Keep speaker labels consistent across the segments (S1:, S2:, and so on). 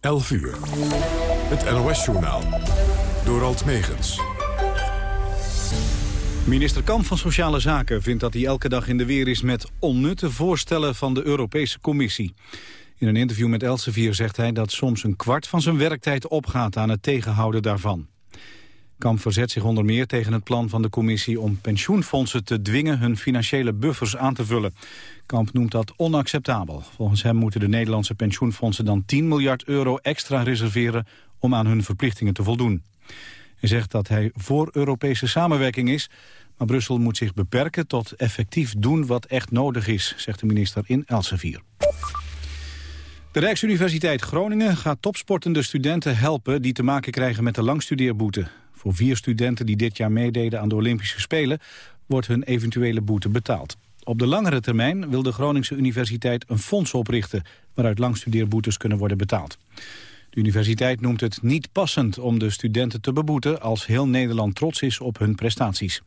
S1: 11 uur. Het NOS-journaal. Door Alt Megens.
S2: Minister Kamp van Sociale Zaken vindt dat hij elke dag in de weer is... met onnutte voorstellen van de Europese Commissie. In een interview met Elsevier zegt hij dat soms een kwart van zijn werktijd opgaat... aan het tegenhouden daarvan. Kamp verzet zich onder meer tegen het plan van de commissie om pensioenfondsen te dwingen hun financiële buffers aan te vullen. Kamp noemt dat onacceptabel. Volgens hem moeten de Nederlandse pensioenfondsen dan 10 miljard euro extra reserveren om aan hun verplichtingen te voldoen. Hij zegt dat hij voor Europese samenwerking is, maar Brussel moet zich beperken tot effectief doen wat echt nodig is, zegt de minister in Elsevier. De Rijksuniversiteit Groningen gaat topsportende studenten helpen die te maken krijgen met de langstudeerboete. Voor vier studenten die dit jaar meededen aan de Olympische Spelen wordt hun eventuele boete betaald. Op de langere termijn wil de Groningse Universiteit een fonds oprichten... waaruit langstudeerboetes kunnen worden betaald. De universiteit noemt het niet passend om de studenten te beboeten... als heel Nederland trots is op hun prestaties.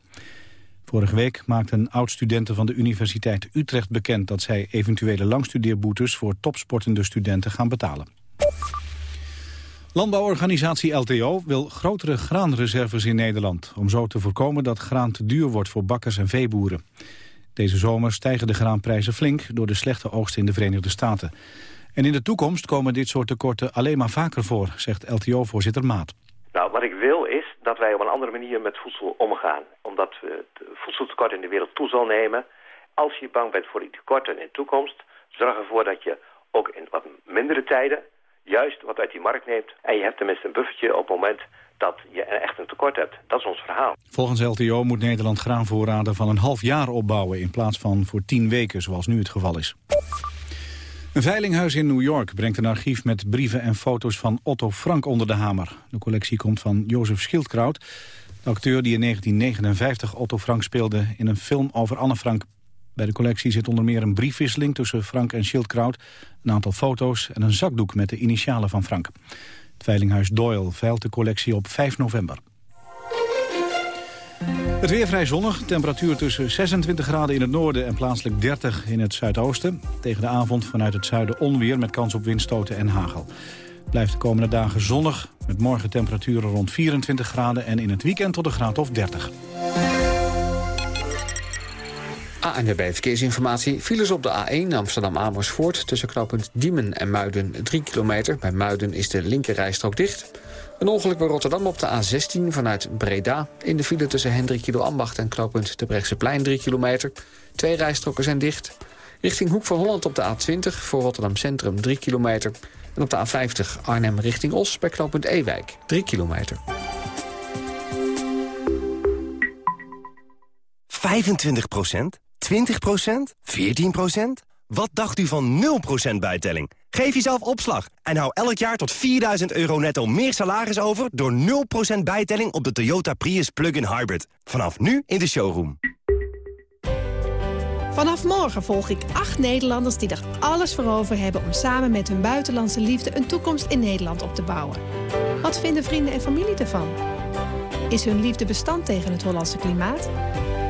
S2: Vorige week maakten oud-studenten van de Universiteit Utrecht bekend... dat zij eventuele langstudeerboetes voor topsportende studenten gaan betalen. Landbouworganisatie LTO wil grotere graanreserves in Nederland... om zo te voorkomen dat graan te duur wordt voor bakkers en veeboeren. Deze zomer stijgen de graanprijzen flink door de slechte oogst in de Verenigde Staten. En in de toekomst komen dit soort tekorten alleen maar vaker voor, zegt LTO-voorzitter Maat.
S3: Nou, wat ik wil is dat wij op een andere manier met voedsel omgaan. Omdat het voedseltekort in de wereld toe zal nemen. Als je bang bent voor die tekorten in de toekomst, zorg ervoor dat je ook in wat mindere tijden juist wat uit die markt neemt. En je hebt tenminste een buffertje op het moment dat je echt een tekort hebt. Dat is ons verhaal.
S2: Volgens LTO moet Nederland graanvoorraden van een half jaar opbouwen... in plaats van voor tien weken, zoals nu het geval is. Een veilinghuis in New York brengt een archief met brieven en foto's van Otto Frank onder de hamer. De collectie komt van Jozef Schildkraut, de acteur die in 1959 Otto Frank speelde in een film over Anne Frank. Bij de collectie zit onder meer een briefwisseling tussen Frank en Schildkraut, een aantal foto's en een zakdoek met de initialen van Frank. Het veilinghuis Doyle veilt de collectie op 5 november. Het weer vrij zonnig. Temperatuur tussen 26 graden in het noorden en plaatselijk 30 in het zuidoosten. Tegen de avond vanuit het zuiden onweer met kans op windstoten en hagel. Blijft de komende dagen zonnig met morgen temperaturen rond 24 graden... en in het weekend tot een graad of 30.
S4: ANWB Verkeersinformatie. Files op de A1 Amsterdam-Amersfoort... tussen knooppunt Diemen en Muiden 3 kilometer. Bij Muiden is de linkerrijstrook dicht. Een ongeluk bij Rotterdam op de A16 vanuit Breda. In de file tussen Hendrik Kilo Ambacht en knooppunt de Plein 3 kilometer. Twee rijstroken zijn dicht. Richting Hoek van Holland op de A20 voor Rotterdam Centrum 3 kilometer. En op de A50 Arnhem richting Os bij knooppunt Ewijk 3 kilometer.
S5: 25 20% 14% Wat dacht u van 0% bijtelling? Geef jezelf opslag en hou elk jaar tot 4000 euro netto meer salaris over... door 0% bijtelling op de Toyota Prius Plug-in Hybrid. Vanaf nu in de showroom.
S6: Vanaf morgen volg ik acht Nederlanders die er alles voor over hebben... om samen met hun buitenlandse liefde een toekomst in Nederland op te bouwen. Wat vinden vrienden en familie ervan? Is hun liefde bestand tegen het Hollandse klimaat?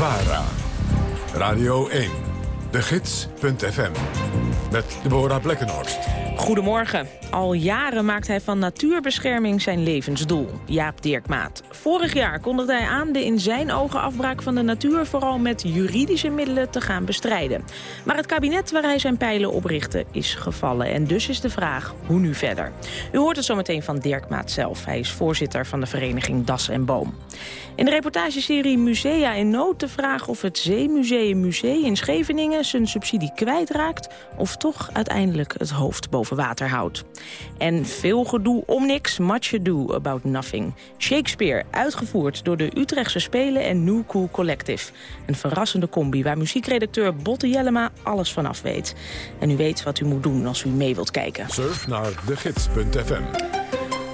S1: VARA. Radio 1. De Gids.fm. Met Deborah Blekkenhorst.
S7: Goedemorgen. Al jaren maakt hij van natuurbescherming zijn levensdoel. Jaap Dirkmaat. Vorig jaar kondigde hij aan de in zijn ogen afbraak van de natuur... vooral met juridische middelen te gaan bestrijden. Maar het kabinet waar hij zijn pijlen op richtte is gevallen. En dus is de vraag, hoe nu verder? U hoort het zometeen van Dirkmaat zelf. Hij is voorzitter van de vereniging Das en Boom. In de reportageserie Musea in Nood de vraag of het Zeemuseum Museum in Scheveningen zijn subsidie kwijtraakt... of toch uiteindelijk het hoofd boven water houdt. En veel gedoe om niks, much ado about nothing. Shakespeare, uitgevoerd door de Utrechtse Spelen en New Cool Collective. Een verrassende combi waar muziekredacteur Botte Jellema alles vanaf weet. En u weet wat u moet doen als u mee wilt kijken.
S1: Surf naar degids.fm.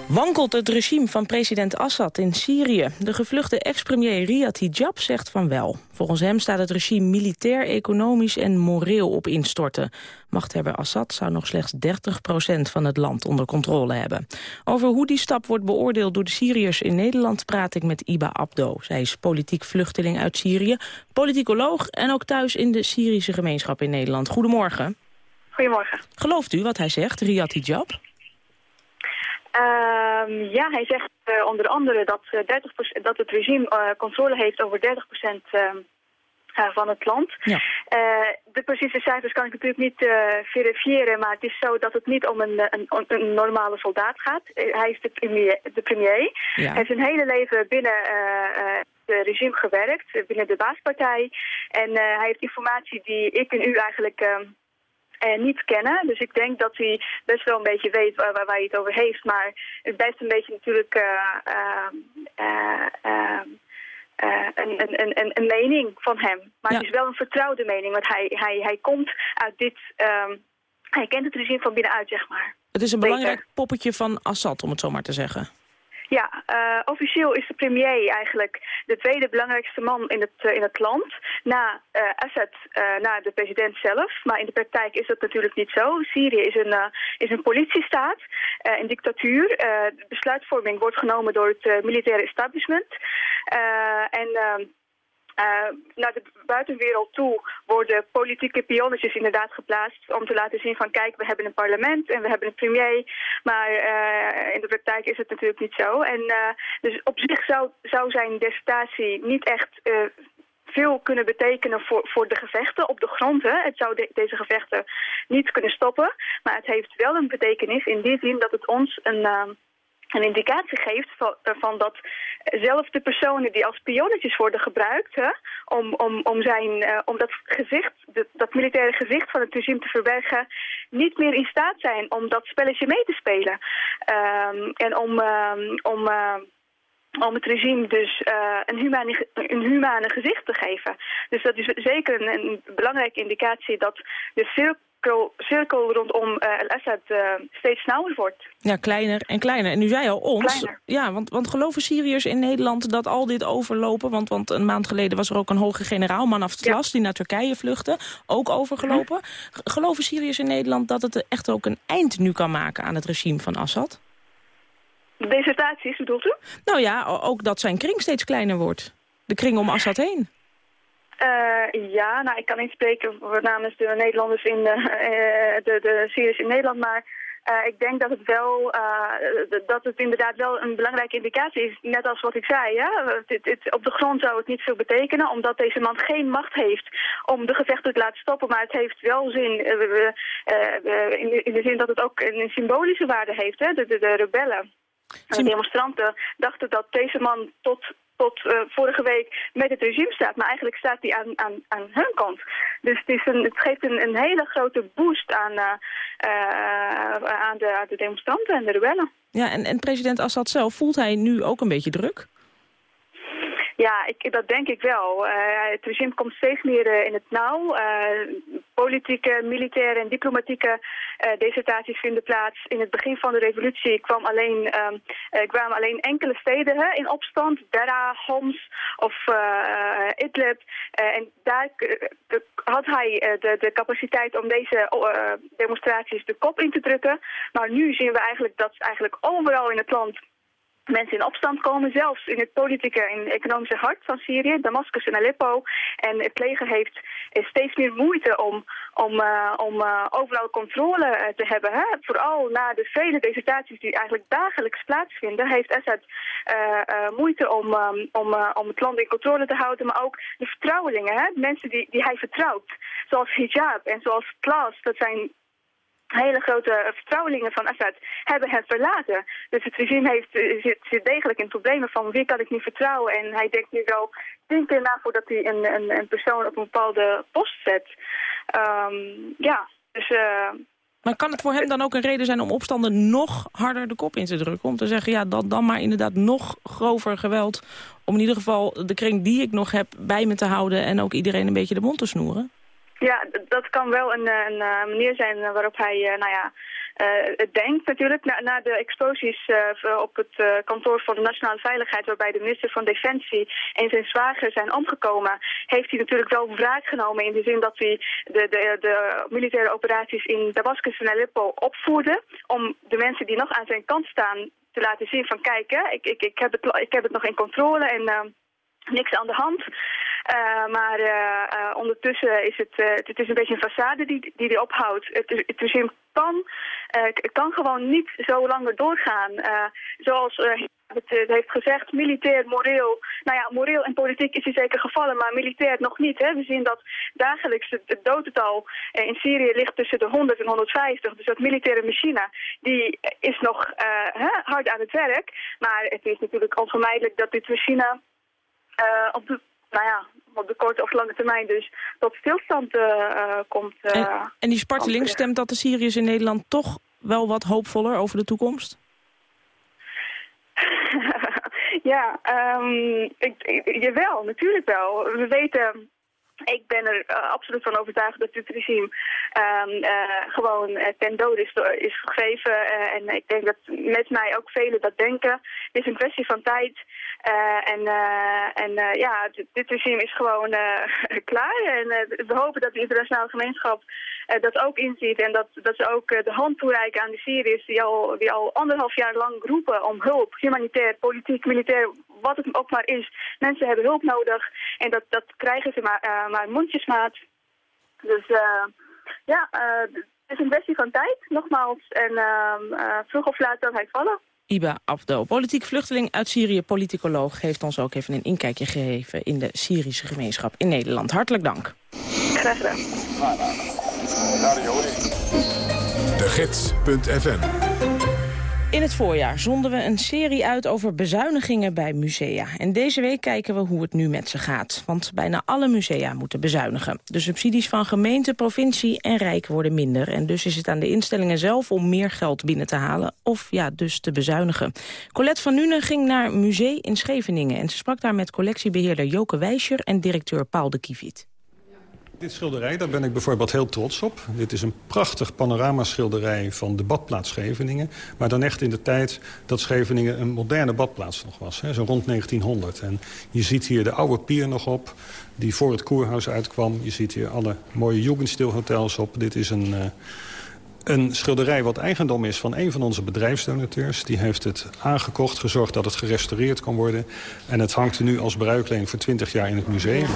S7: Wankelt het regime van president Assad in Syrië? De gevluchte ex-premier Riyad Hijab zegt van wel. Volgens hem staat het regime militair, economisch en moreel op instorten. Machthebber Assad zou nog slechts 30% van het land onder controle hebben. Over hoe die stap wordt beoordeeld door de Syriërs in Nederland... praat ik met Iba Abdo. Zij is politiek vluchteling uit Syrië, politicoloog... en ook thuis in de Syrische gemeenschap in Nederland. Goedemorgen.
S8: Goedemorgen.
S7: Gelooft u wat hij zegt, Riyad Hijab?
S8: Ehm, ja, hij zegt uh, onder andere dat, uh, 30 dat het regime uh, controle heeft over 30 procent ehm, van het land.
S7: Ja.
S8: de precieze cijfers kan ik natuurlijk niet verifiëren, maar het is zo dat het niet om een, een, een normale soldaat gaat. hij is de premier. De premier.
S7: Ja.
S8: Hij heeft zijn hele leven binnen het regime gewerkt, binnen de baaspartij. En hij heeft informatie die ik en u eigenlijk ehm, uh, niet kennen. Dus ik denk dat hij best wel een beetje weet waar, waar, waar hij het over heeft. Maar het blijft een beetje natuurlijk uh, een, een, een, een mening van hem. Maar
S7: Ja.
S8: het is wel een vertrouwde mening, want hij, hij, hij komt uit dit... ehm, hij kent het regime van binnenuit, zeg maar.
S7: Het is een
S8: Beter.
S7: belangrijk poppetje van Assad, om het zo maar te zeggen.
S8: Ja, eh, officieel is de premier eigenlijk de tweede belangrijkste man in het, eh, in het land. Na eh, Assad, na de president zelf. Maar in de praktijk is dat natuurlijk niet zo. Syrië is een, is een politiestaat, een dictatuur. De besluitvorming wordt genomen door het militaire establishment. En... ehm, eh, naar de buitenwereld toe worden politieke pionnetjes inderdaad geplaatst om te laten zien van kijk, we hebben een parlement en we hebben een premier, maar eh, in de praktijk is het natuurlijk niet zo. En eh, dus op zich zou, zou zijn dissertatie niet echt veel kunnen betekenen voor, voor de gevechten op de grond. Hè. Het zou de- deze gevechten niet kunnen stoppen, maar het heeft wel een betekenis in die zin dat het ons een... eh, een indicatie geeft van, dat zelfs de personen die als pionnetjes worden gebruikt hè, om, om, om, zijn, eh, om dat gezicht, de- dat militaire gezicht van het regime te verbergen, niet meer in staat zijn om dat spelletje mee te spelen. Ehm, en om, ehm, om, eh, om het regime dus eh, een, humane, een humane gezicht te geven. Dus dat is zeker een, een belangrijke indicatie dat de cirkel, cirkel rondom eh, al-Assad eh, steeds nauwer wordt.
S7: Ja, kleiner en kleiner. En u zei al ons.
S8: Kleiner.
S7: Ja, want, want geloven Syriërs in Nederland dat al dit overlopen... Want, want een maand geleden was er ook een hoge generaal, man Afslas... die naar Turkije vluchtte, ook overgelopen. G- Geloven Syriërs in Nederland dat het echt ook een eind nu kan maken... aan het regime van Assad?
S8: De dissertaties bedoelt u?
S7: Nou ja, ook dat zijn kring steeds kleiner wordt. De kring om Assad heen.
S8: Eh, ja, nou, ik kan niet spreken voor namens de Nederlanders in de, eh, de, de Syriërs in Nederland, maar eh, ik denk dat het wel, eh, dat het inderdaad wel een belangrijke indicatie is. Net als wat ik zei, hè? Het, het- op de grond zou het niet veel betekenen, omdat deze man geen macht heeft om de gevechten te laten stoppen. Maar het heeft wel zin, eh, eh, in, de, in de zin dat het ook een symbolische waarde heeft, hè? De, de, de rebellen. De demonstranten dachten dat deze man tot, tot eh, vorige week met het regime staat. Maar eigenlijk staat hij aan, aan, aan hun kant. Dus het, is een, het geeft een, een hele grote boost aan, eh, eh, aan, de, aan de demonstranten en de rebellen.
S7: Ja, en, en president Assad zelf, voelt hij nu ook een beetje druk?
S8: Ja, ik, dat denk ik wel. Eh, het regime komt steeds meer eh, in het nauw. Eh, politieke, militaire en diplomatieke desertaties vinden plaats. In het begin van de revolutie kwam alleen, ehm, eh, kwamen alleen enkele steden in opstand. Dara, Homs of Idlib. En daar had hij de, de capaciteit om deze demonstraties de kop in te drukken. Maar nu zien we eigenlijk dat eigenlijk overal in het land mensen in opstand komen, zelfs in het politieke en economische hart van Syrië, Damascus en Aleppo. En het leger heeft eh, steeds meer moeite om, om, eh, om eh, overal controle te hebben. Hè? Vooral na de vele desertaties die eigenlijk dagelijks plaatsvinden, heeft Assad moeite om, ehm, om, het land in controle te houden, maar ook de vertrouwelingen, hè? mensen die, die hij vertrouwt, zoals Hijab en zoals Klaas, dat zijn hele grote eh, vertrouwelingen van Assad hebben hem verlaten. Dus het regime heeft, eh, zit, degelijk in problemen van wie kan ik nu vertrouwen. En hij denkt nu wel tien keer na voordat hij een, een, een persoon op een bepaalde post zet. Ehm, ja, Dus... Uh,
S7: maar kan het voor hem dan ook een reden zijn om opstanden nog harder de kop in te drukken? Om te zeggen, ja, dan, dan maar inderdaad nog grover geweld... om in ieder geval de kring die ik nog heb bij me te houden... en ook iedereen een beetje de mond te snoeren?
S8: Ja, dat kan wel een, een manier zijn waarop hij, nou ja uh, denkt natuurlijk. Na, na de explosies op het kantoor van de Nationale Veiligheid... waarbij de minister van Defensie en zijn zwager zijn omgekomen... heeft hij natuurlijk wel wraak genomen in de zin dat hij de, de, de militaire operaties in Damascus en Aleppo opvoerde... om de mensen die nog aan zijn kant staan te laten zien van... kijk, hè, ik, ik, ik, heb, het, ik heb het nog in controle en niks aan de hand. Uh, maar uh, ondertussen is het, het is een beetje een façade die, die die ophoudt. Het, het regime kan, kan gewoon niet zo langer doorgaan. zoals het, heeft gezegd, militair, moreel. Nou ja, moreel en politiek is hij zeker gevallen, maar militair nog niet. Hè. We zien dat dagelijks het, dodental in Syrië ligt tussen de 100 en 150. Dus dat militaire machine, die is nog hard aan het werk. Maar het is natuurlijk onvermijdelijk dat dit machine op de nou ja, op de korte of lange termijn dus tot stilstand uh, komt. Uh,
S7: en, en, die sparteling stemt dat de Syriërs in Nederland toch wel wat hoopvoller over de toekomst?
S8: ja, um, ik, ik, jawel, natuurlijk wel. We weten ik ben er uh, absoluut van overtuigd dat dit regime um, gewoon uh, ten dode is, is gegeven. en ik denk dat met mij ook velen dat denken. Het is een kwestie van tijd. en en ja, dit regime is gewoon klaar. En we hopen dat de internationale gemeenschap dat ook inziet. En dat, dat ze ook de hand toereiken aan de Syriërs die al, die al anderhalf jaar lang roepen om hulp. Humanitair, politiek, militair, wat het ook maar is. Mensen hebben hulp nodig. En dat, dat krijgen ze maar uh, maar mondjesmaat. Dus uh, ja, uh, het is een kwestie van tijd, nogmaals. En uh, vroeg of laat zal hij vallen.
S7: Iba Abdo, politiek vluchteling uit Syrië, politicoloog... heeft ons ook even een inkijkje gegeven in de Syrische gemeenschap in Nederland. Hartelijk dank.
S8: Graag gedaan.
S1: De Gids.fm
S7: in het voorjaar zonden we een serie uit over bezuinigingen bij musea. En deze week kijken we hoe het nu met ze gaat. Want bijna alle musea moeten bezuinigen. De subsidies van gemeente, provincie en rijk worden minder. En dus is het aan de instellingen zelf om meer geld binnen te halen. Of ja, dus te bezuinigen. Colette van Nuenen ging naar Musee in Scheveningen. En ze sprak daar met collectiebeheerder Joke Wijscher en directeur Paul de Kiviet.
S9: Dit schilderij, daar ben ik bijvoorbeeld heel trots op. Dit is een prachtig panoramaschilderij van de badplaats Scheveningen. Maar dan echt in de tijd dat Scheveningen een moderne badplaats nog was. Zo rond 1900. En je ziet hier de oude pier nog op, die voor het koerhuis uitkwam. Je ziet hier alle mooie Jugendstilhotels op. Dit is een... Uh, een schilderij wat eigendom is van een van onze bedrijfsdonateurs. Die heeft het aangekocht, gezorgd dat het gerestaureerd kan worden. En het hangt nu als bruikleen voor 20 jaar in het museum.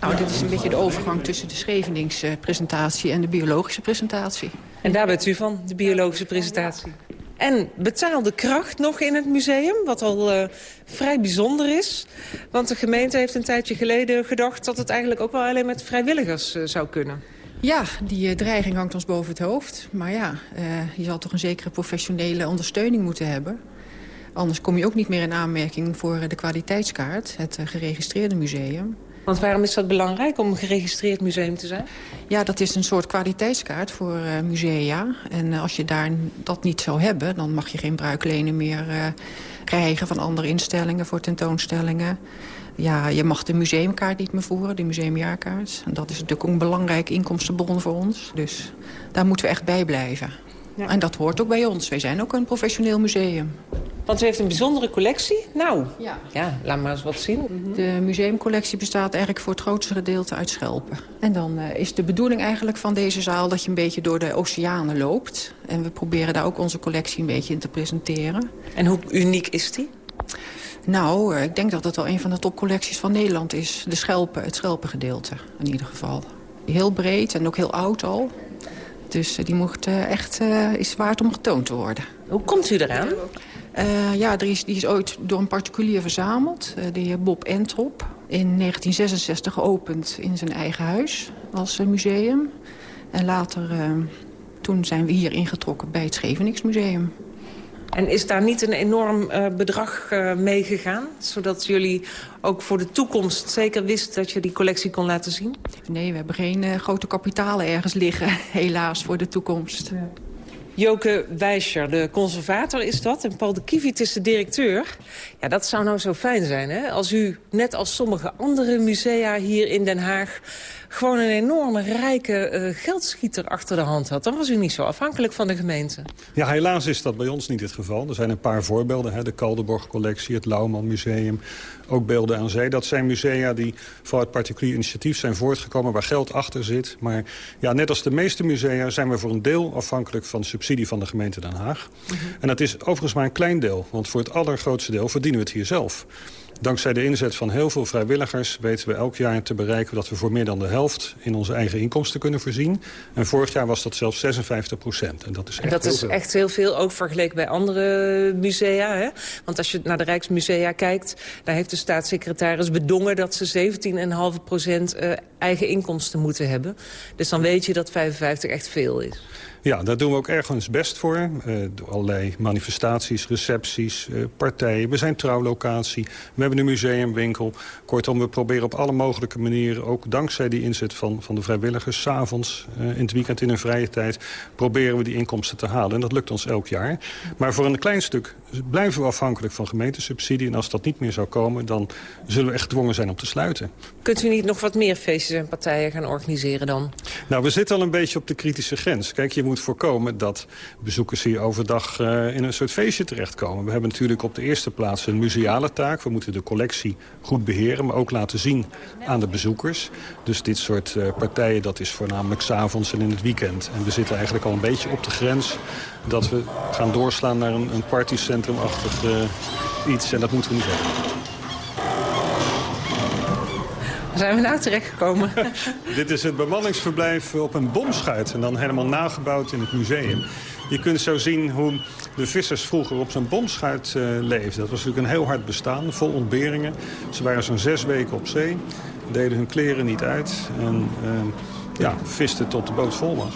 S10: Nou, dit is een beetje de overgang tussen de Scheveningse presentatie en de biologische presentatie.
S11: En daar bent u van, de biologische presentatie. En betaalde kracht nog in het museum, wat al uh, vrij bijzonder is. Want de gemeente heeft een tijdje geleden gedacht... dat het eigenlijk ook wel alleen met vrijwilligers uh, zou kunnen.
S10: Ja, die uh, dreiging hangt ons boven het hoofd. Maar ja, je zal toch een zekere professionele ondersteuning moeten hebben. Anders kom je ook niet meer in aanmerking voor de kwaliteitskaart, het geregistreerde museum.
S11: Want waarom is dat belangrijk om een geregistreerd museum te zijn?
S10: Ja, dat is een soort kwaliteitskaart voor uh, musea. En uh, als je daar dat niet zou hebben... dan mag je geen bruiklenen meer uh, krijgen van andere instellingen voor tentoonstellingen. Ja, je mag de museumkaart niet meer voeren, de museumjaarkaart. En dat is natuurlijk een belangrijke inkomstenbron voor ons. Dus daar moeten we echt bij blijven. Ja. En dat hoort ook bij ons. Wij zijn ook een professioneel museum.
S11: Want u heeft een bijzondere collectie. Nou, ja, ja laat maar eens wat zien. Mhm.
S10: De museumcollectie bestaat eigenlijk voor het grootste gedeelte uit schelpen. En dan uh, is de bedoeling eigenlijk van deze zaal dat je een beetje door de oceanen loopt. En we proberen daar ook onze collectie een beetje in te presenteren.
S11: En hoe uniek is die?
S10: Nou, uh, ik denk dat het wel een van de topcollecties van Nederland is. De schelpen, het schelpengedeelte in ieder geval. Heel breed en ook heel oud al. Dus uh, die mocht echt, is waard om getoond te worden.
S11: Hoe komt u eraan?
S10: Uh, ja, er is, die is ooit door een particulier verzameld. Uh, de heer Bob Entrop. In 1966 geopend in zijn eigen huis als uh, museum. En later, toen zijn we hier ingetrokken bij het Scheveningsmuseum.
S11: En is daar niet een enorm uh, bedrag uh, meegegaan? Zodat jullie ook voor de toekomst zeker wisten dat je die collectie kon laten zien?
S10: Nee, we hebben geen uh, grote kapitalen ergens liggen, helaas, voor de toekomst. Ja.
S11: Joke Wijscher, de conservator is dat. En Paul de Kievit is de directeur. Ja, dat zou nou zo fijn zijn, hè? Als u, net als sommige andere musea hier in Den Haag gewoon een enorme rijke uh, geldschieter achter de hand had. Dan was u niet zo afhankelijk van de gemeente.
S9: Ja, helaas is dat bij ons niet het geval. Er zijn een paar voorbeelden. Hè? De Kalderborg-collectie, het Lauwman Museum, ook Beelden aan Zee. Dat zijn musea die het particulier initiatief zijn voortgekomen... waar geld achter zit. Maar ja, net als de meeste musea zijn we voor een deel afhankelijk... van subsidie van de gemeente Den Haag. Mm -hmm. En dat is overigens maar een klein deel. Want voor het allergrootste deel verdienen we het hier zelf. Dankzij de inzet van heel veel vrijwilligers weten we elk jaar te bereiken... dat we voor meer dan de helft in onze eigen inkomsten kunnen voorzien. En vorig jaar was dat zelfs 56 procent. En dat is echt
S11: en dat
S9: heel
S11: is
S9: veel.
S11: echt heel veel, ook vergeleken bij andere musea. Hè? Want als je naar de Rijksmusea kijkt... daar heeft de staatssecretaris bedongen dat ze 17,5 procent uh, eigen inkomsten moeten hebben. Dus dan weet je dat 55 echt veel is.
S9: Ja, daar doen we ook ergens best voor. Uh, door allerlei manifestaties, recepties, uh, partijen. We zijn trouwlocatie. We hebben een museumwinkel. Kortom, we proberen op alle mogelijke manieren... ook dankzij die inzet van, van de vrijwilligers... s'avonds, uh, in het weekend, in hun vrije tijd... proberen we die inkomsten te halen. En dat lukt ons elk jaar. Maar voor een klein stuk blijven we afhankelijk van gemeentesubsidie. En als dat niet meer zou komen, dan zullen we echt gedwongen zijn om te sluiten.
S11: Kunt u niet nog wat meer feestjes en partijen gaan organiseren dan?
S9: Nou, we zitten al een beetje op de kritische grens. Kijk, je moet voorkomen dat bezoekers hier overdag uh, in een soort feestje terechtkomen. We hebben natuurlijk op de eerste plaats een museale taak. We moeten de collectie goed beheren, maar ook laten zien aan de bezoekers. Dus dit soort uh, partijen, dat is voornamelijk s'avonds en in het weekend. En we zitten eigenlijk al een beetje op de grens dat we gaan doorslaan naar een, een partycentrumachtig uh, iets. En dat moeten we niet hebben.
S11: Zijn we nou terechtgekomen?
S9: Dit is het bemanningsverblijf op een bomschuit. En dan helemaal nagebouwd in het museum. Je kunt zo zien hoe de vissers vroeger op zo'n bomschuit uh, leefden. Dat was natuurlijk een heel hard bestaan, vol ontberingen. Ze waren zo'n zes weken op zee, deden hun kleren niet uit... en uh, ja, visten tot de boot vol was.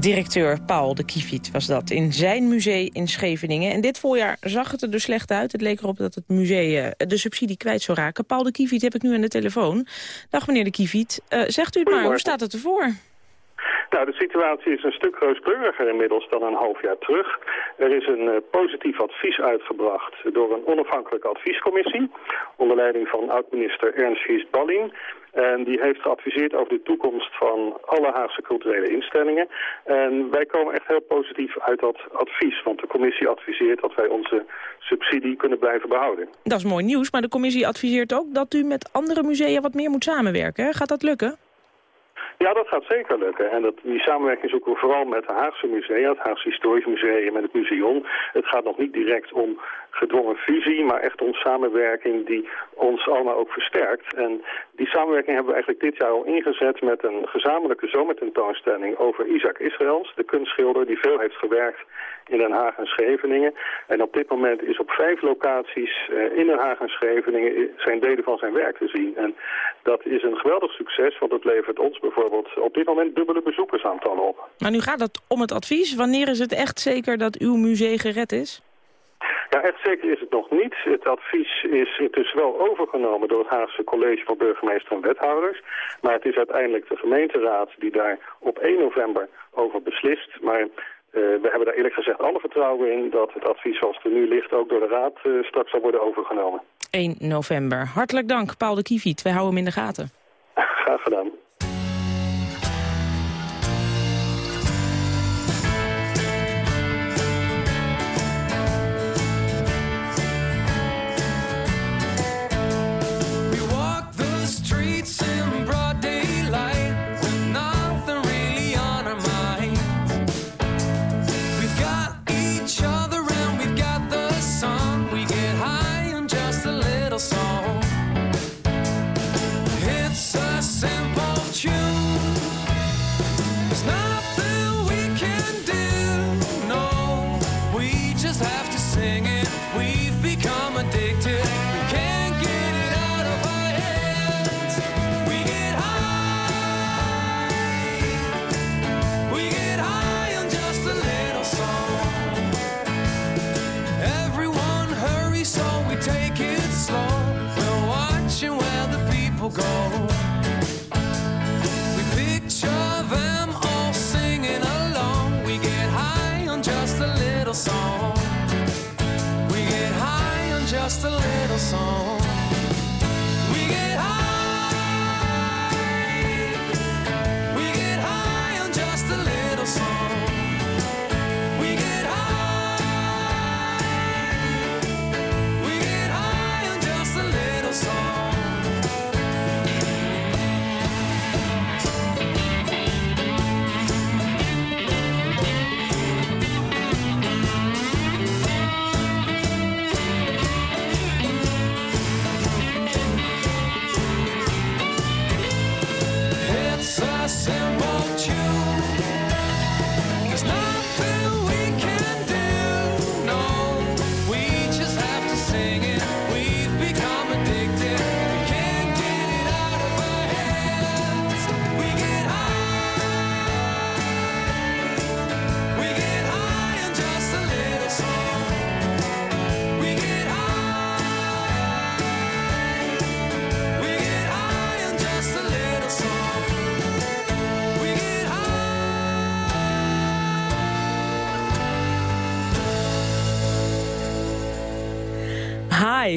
S7: Directeur Paul de Kiefiet was dat in zijn museum in Scheveningen. En dit voorjaar zag het er dus slecht uit. Het leek erop dat het museum de subsidie kwijt zou raken. Paul de Kiefiet heb ik nu aan de telefoon. Dag meneer de Kiefiet. Uh, zegt u het maar, hoe staat het ervoor?
S12: Nou, de situatie is een stuk rooskleuriger inmiddels dan een half jaar terug. Er is een uh, positief advies uitgebracht door een onafhankelijke adviescommissie... onder leiding van oud-minister Ernst Gies Balling... En die heeft geadviseerd over de toekomst van alle Haagse culturele instellingen. En wij komen echt heel positief uit dat advies. Want de commissie adviseert dat wij onze subsidie kunnen blijven behouden.
S7: Dat is mooi nieuws, maar de commissie adviseert ook dat u met andere musea wat meer moet samenwerken. Gaat dat lukken?
S12: Ja, dat gaat zeker lukken. En dat, die samenwerking zoeken we vooral met de Haagse musea, het Haagse Historisch Museum en het Museum. Het gaat nog niet direct om gedwongen fusie, maar echt om samenwerking die ons allemaal ook versterkt. En die samenwerking hebben we eigenlijk dit jaar al ingezet met een gezamenlijke zomertentoonstelling over Isaac Israëls, de kunstschilder die veel heeft gewerkt in Den Haag en Scheveningen. En op dit moment is op vijf locaties uh, in Den Haag en Scheveningen zijn delen van zijn werk te zien. En dat is een geweldig succes, want het levert ons bijvoorbeeld op dit moment dubbele bezoekersaantallen op.
S7: Maar nu gaat het om het advies. Wanneer is het echt zeker dat uw museum gered is?
S12: Ja, echt zeker is het nog niet. Het advies is intussen wel overgenomen door het Haagse College van Burgemeester en Wethouders. Maar het is uiteindelijk de gemeenteraad die daar op 1 november over beslist. Maar uh, we hebben daar eerlijk gezegd alle vertrouwen in dat het advies zoals het er nu ligt ook door de raad uh, straks zal worden overgenomen.
S7: 1 november. Hartelijk dank, Paul de Kieviet. Wij houden hem in de gaten.
S12: Graag gedaan.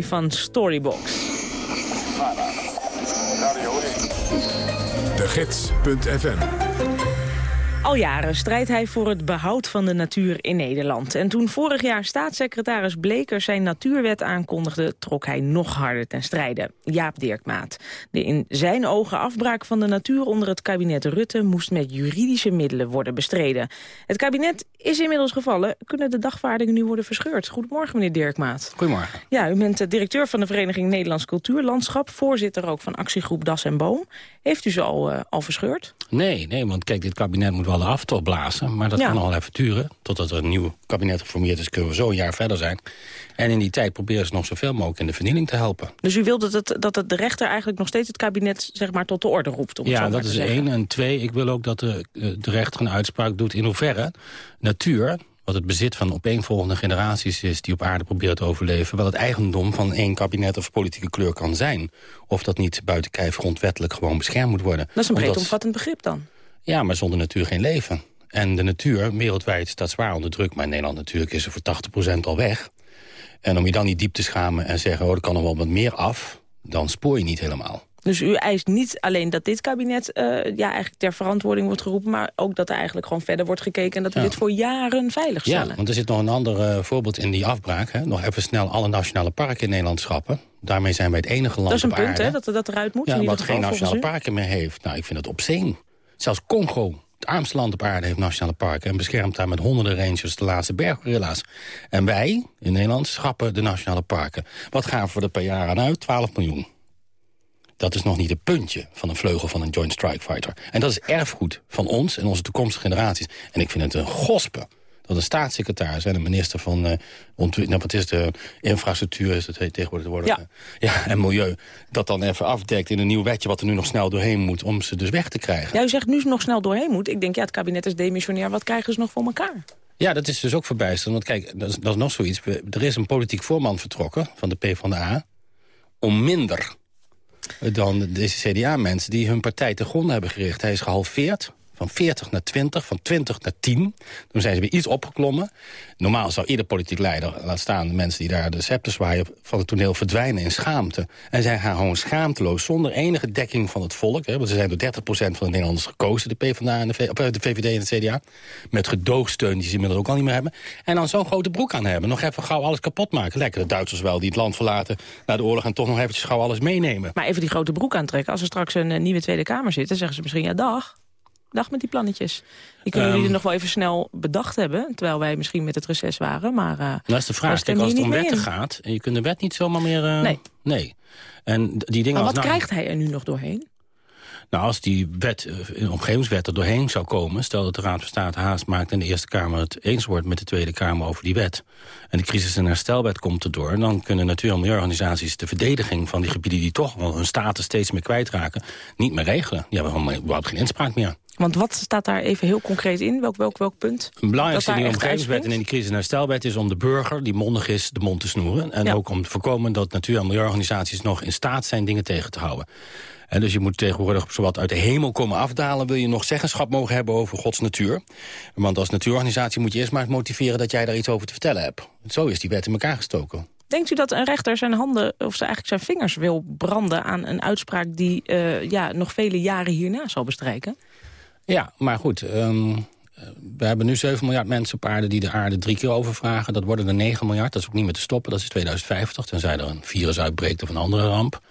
S7: Van Storybox.
S1: De Gids.fm
S7: Al jaren strijdt hij voor het behoud van de natuur in Nederland. En toen vorig jaar staatssecretaris Bleker zijn natuurwet aankondigde... trok hij nog harder ten strijde. Jaap Dirkmaat. De in zijn ogen afbraak van de natuur onder het kabinet Rutte... moest met juridische middelen worden bestreden. Het kabinet is inmiddels gevallen. Kunnen de dagvaardingen nu worden verscheurd? Goedemorgen, meneer Dirkmaat.
S13: Goedemorgen.
S7: Ja, u bent de directeur van de Vereniging Nederlands Cultuurlandschap... voorzitter ook van actiegroep Das en Boom. Heeft u ze al, eh, al verscheurd?
S13: Nee, nee, want kijk, dit kabinet moet wel de aftocht blazen. Maar dat
S7: Ja.
S13: kan wel even duren. Totdat er een nieuw kabinet geformeerd is, kunnen we zo een jaar verder zijn. En in die tijd proberen ze nog zoveel mogelijk in de vernieling te helpen.
S7: Dus u wilt dat, het, dat het de rechter eigenlijk nog steeds het kabinet zeg maar, tot de orde roept? Om
S13: Ja, dat
S7: te
S13: is
S7: zeggen.
S13: één. En twee, ik wil ook dat de, eh, de rechter een uitspraak doet in hoeverre natuur wat het bezit van opeenvolgende generaties is... die op aarde proberen te overleven... wel het eigendom van één kabinet of politieke kleur kan zijn. Of dat niet buiten kijf grondwettelijk gewoon beschermd moet worden.
S7: Dat is een breed begrip dan.
S13: Ja, maar zonder natuur geen leven. En de natuur, wereldwijd, staat zwaar onder druk. Maar in Nederland natuurlijk is er voor 80% al weg. En om je dan niet diep te schamen en zeggen... oh, er kan er wel wat meer af, dan spoor je niet helemaal.
S7: Dus u eist niet alleen dat dit kabinet eh, ja, eigenlijk ter verantwoording wordt geroepen... maar ook dat er eigenlijk gewoon verder wordt gekeken... en dat we
S13: Ja.
S7: dit voor jaren veilig stellen.
S13: Ja, want er zit nog een ander eh, voorbeeld in die afbraak. Hè. Nog even snel alle nationale parken in Nederland schrappen. Daarmee zijn wij het enige land
S7: dat is een
S13: op
S7: punt,
S13: aarde...
S7: hè, dat, dat eruit moet.
S13: ja, wat geen nationale parken meer heeft. Nou, ik vind het obscene. Zelfs Congo, het armste land op aarde, heeft nationale parken... en beschermt daar met honderden rangers de laatste berggorilla's. En wij, in Nederland, schrappen de nationale parken. Wat gaan we er per jaar aan uit? 12 miljoen. Dat is nog niet het puntje van een vleugel van een Joint Strike Fighter. En dat is erfgoed van ons en onze toekomstige generaties. En ik vind het een gospe dat een staatssecretaris en een minister van uh, nou, wat is de infrastructuur, is het tegenwoordig te worden,
S7: Ja.
S13: ja, en milieu, dat dan even afdekt in een nieuw wetje wat er nu nog snel doorheen moet om ze dus weg te krijgen.
S7: Ja, u zegt nu nog snel doorheen moet. Ik denk, ja, het kabinet is demissionair. Wat krijgen ze nog voor elkaar?
S13: Ja, dat is dus ook verbijsterend. Want kijk, dat is, dat is nog zoiets. Er is een politiek voorman vertrokken van de PvdA... om minder dan deze CDA-mensen die hun partij te gronden hebben gericht. Hij is gehalveerd, van 40 naar 20, van 20 naar 10. Toen zijn ze weer iets opgeklommen. Normaal zou ieder politiek leider, laat staan de mensen die daar de scepter zwaaien... van het toneel verdwijnen in schaamte. En zij gaan gewoon schaamteloos, zonder enige dekking van het volk... Hè, want ze zijn door 30% van de Nederlanders gekozen, de PvdA en de, V- eh, de VVD en het CDA... met gedoogsteun die ze inmiddels ook al niet meer hebben. En dan zo'n grote broek aan hebben. Nog even gauw alles kapot maken. Lekker de Duitsers wel, die het land verlaten na de oorlog... en toch nog eventjes gauw alles meenemen.
S7: Maar even die grote broek aantrekken. Als er straks een eh, nieuwe Tweede Kamer zit, zeggen ze misschien... ja, dag. Dag met die plannetjes. Die kunnen
S13: Ehm.
S7: jullie nog wel even snel bedacht hebben... terwijl wij misschien met het reces waren. Maar, eh,
S13: Dat is de vraag. Kijk, als het om wetten gaat... en je kunt de wet niet zomaar meer... eh,
S7: Nee.
S13: Nee. En die dingen
S7: Maar wat
S13: nou-
S7: krijgt hij er nu nog doorheen?
S13: Nou, als die wet, eh, een omgevingswet er doorheen zou komen... stel dat de Raad van State haast maakt en de Eerste Kamer het eens wordt... met de Tweede Kamer over die wet... en de crisis- en herstelwet komt erdoor... dan kunnen natuur- en milieuorganisaties de verdediging van die gebieden... die toch wel hun status steeds meer kwijtraken, niet meer regelen. Die hebben gewoon überhaupt geen inspraak meer.
S7: Want wat staat daar even heel concreet in? Welk, welk, welk punt?
S13: Een belangrijkste in die omgevingswet en in die crisis- en herstelwet... is om de burger, die mondig is, de mond te snoeren. En
S7: Ja.
S13: ook om te voorkomen dat natuur- en milieuorganisaties... nog in staat zijn dingen tegen te houden. En dus je moet tegenwoordig zowat uit de hemel komen afdalen... wil je nog zeggenschap mogen hebben over Gods natuur. Want als natuurorganisatie moet je eerst maar motiveren... dat jij daar iets over te vertellen hebt. Zo is die wet in elkaar gestoken.
S7: Denkt u dat een rechter zijn handen, of ze eigenlijk zijn vingers wil branden... aan een uitspraak die eh, ja, nog vele jaren hierna zal bestrijken?
S13: Ja, maar goed. ehm, we hebben nu 7 miljard mensen op aarde die de aarde drie keer overvragen. Dat worden er 9 miljard. Dat is ook niet meer te stoppen. Dat is 2050, tenzij er een virus uitbreekt of een andere ramp.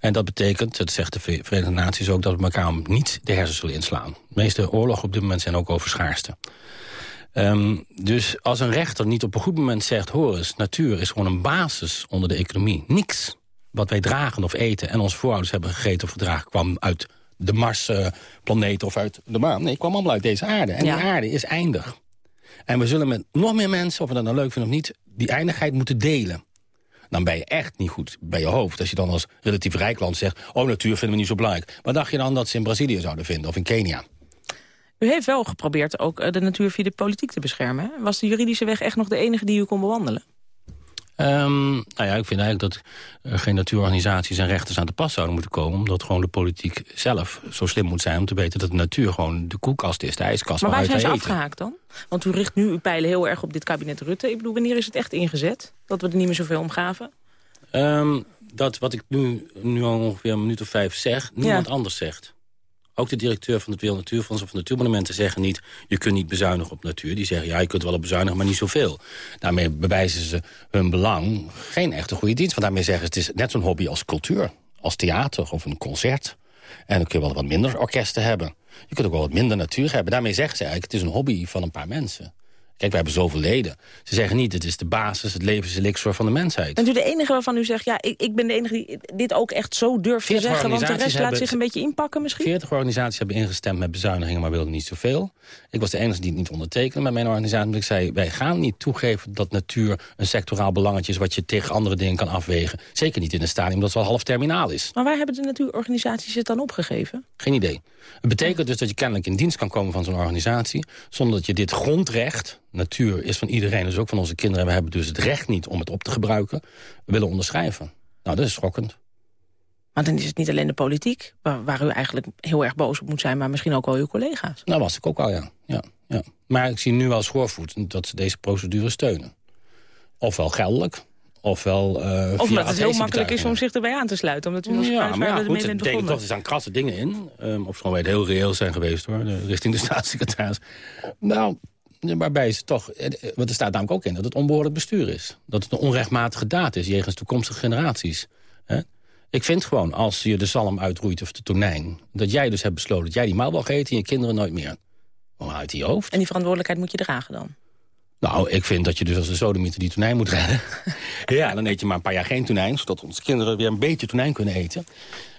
S13: En dat betekent, dat zegt de Verenigde Naties ook... dat we elkaar niet de hersens zullen inslaan. De meeste oorlogen op dit moment zijn ook over schaarste. Ehm, dus als een rechter niet op een goed moment zegt... hoor eens, natuur is gewoon een basis onder de economie. Niks wat wij dragen of eten en onze voorouders hebben gegeten of gedragen... kwam uit de Mars-planeet of uit de maan. Nee, het kwam allemaal uit deze aarde. En
S7: Ja.
S13: die aarde is eindig. En we zullen met nog meer mensen, of we dat nou leuk vinden of niet... die eindigheid moeten delen. Dan ben je echt niet goed bij je hoofd. Als je dan als relatief rijk land zegt... oh, natuur vinden we niet zo belangrijk. Wat dacht je dan dat ze in Brazilië zouden vinden of in Kenia?
S7: U heeft wel geprobeerd ook eh, de natuur via de politiek te beschermen. Was de juridische weg echt nog de enige die u kon bewandelen?
S13: Ehm, nou ja, ik vind eigenlijk dat er geen natuurorganisaties en rechters aan de pas zouden moeten komen. Omdat gewoon de politiek zelf zo slim moet zijn om te weten dat de natuur gewoon de koelkast is, de ijskast
S7: Maar waar zijn ze
S13: eten.
S7: afgehaakt dan? Want u richt nu uw pijlen heel erg op dit kabinet Rutte. Ik bedoel, wanneer is het echt ingezet? Dat we er niet meer zoveel om gaven?
S13: Ehm, dat wat ik nu, nu al ongeveer een minuut of vijf zeg, niemand anders zegt. Ook de directeur van het Wereld Natuurfonds of van Natuurmonumenten zeggen niet... je kunt niet bezuinigen op natuur. Die zeggen, ja, je kunt wel op bezuinigen, maar niet zoveel. Daarmee bewijzen ze hun belang geen echte goede dienst. Want daarmee zeggen ze, het is net zo'n hobby als cultuur. Als theater of een concert. En dan kun je wel wat minder orkesten hebben. Je kunt ook wel wat minder natuur hebben. Daarmee zeggen ze eigenlijk, het is een hobby van een paar mensen. Kijk, we hebben zoveel leden. Ze zeggen niet, het is de basis, het levenselixer van de mensheid.
S7: Bent u de enige waarvan u zegt... ja, ik, ik ben de enige die dit ook echt zo durft te
S13: 40
S7: zeggen... want de rest laat zich een beetje inpakken misschien?
S13: 40 organisaties hebben ingestemd met bezuinigingen, maar wilden niet zoveel. Ik was de enige die het niet ondertekende met mijn organisatie. Want ik zei, wij gaan niet toegeven dat natuur een sectoraal belangetje is... wat je tegen andere dingen kan afwegen. Zeker niet in een stadium dat wel half terminaal is.
S7: Maar waar hebben de natuurorganisaties het dan opgegeven?
S13: Geen idee. Het betekent dus dat je kennelijk in dienst kan komen van zo'n organisatie... zonder dat je dit grondrecht, natuur is van iedereen, dus ook van onze kinderen... we hebben dus het recht niet om het op te gebruiken, willen onderschrijven. Nou, dat is schokkend.
S7: Maar dan is het niet alleen de politiek... waar, waar u eigenlijk heel erg boos op moet zijn... maar misschien ook wel uw collega's.
S13: Nou, was ik ook al, ja. ja, ja. Maar ik zie nu wel schoorvoet dat ze deze procedure steunen. Ofwel geldelijk, ofwel... eh
S7: Of
S13: via
S7: dat het heel makkelijk is om zich erbij aan te sluiten. Omdat u
S13: Ja, maar ja, goed,
S7: bent
S13: er
S7: begonnen.
S13: toch, er staan krasse dingen in. Um, of gewoon wij het heel reëel zijn geweest, hoor, de- richting de staatssecretaris. Nou, waarbij het toch... eh, eh, Want er staat namelijk ook in dat het onbehoorlijk bestuur is. Dat het een onrechtmatige daad is, jegens toekomstige generaties. Ik vind gewoon, als je de zalm uitroeit of de tonijn... dat jij dus hebt besloten dat jij die maal wil eten en je kinderen nooit meer. Gewoon uit je hoofd.
S7: En die verantwoordelijkheid moet je dragen dan?
S13: Nou, ik vind dat je dus als een sodemieter die tonijn moet redden. ja, dan eet je maar een paar jaar geen tonijn... zodat onze kinderen weer een beetje tonijn kunnen eten.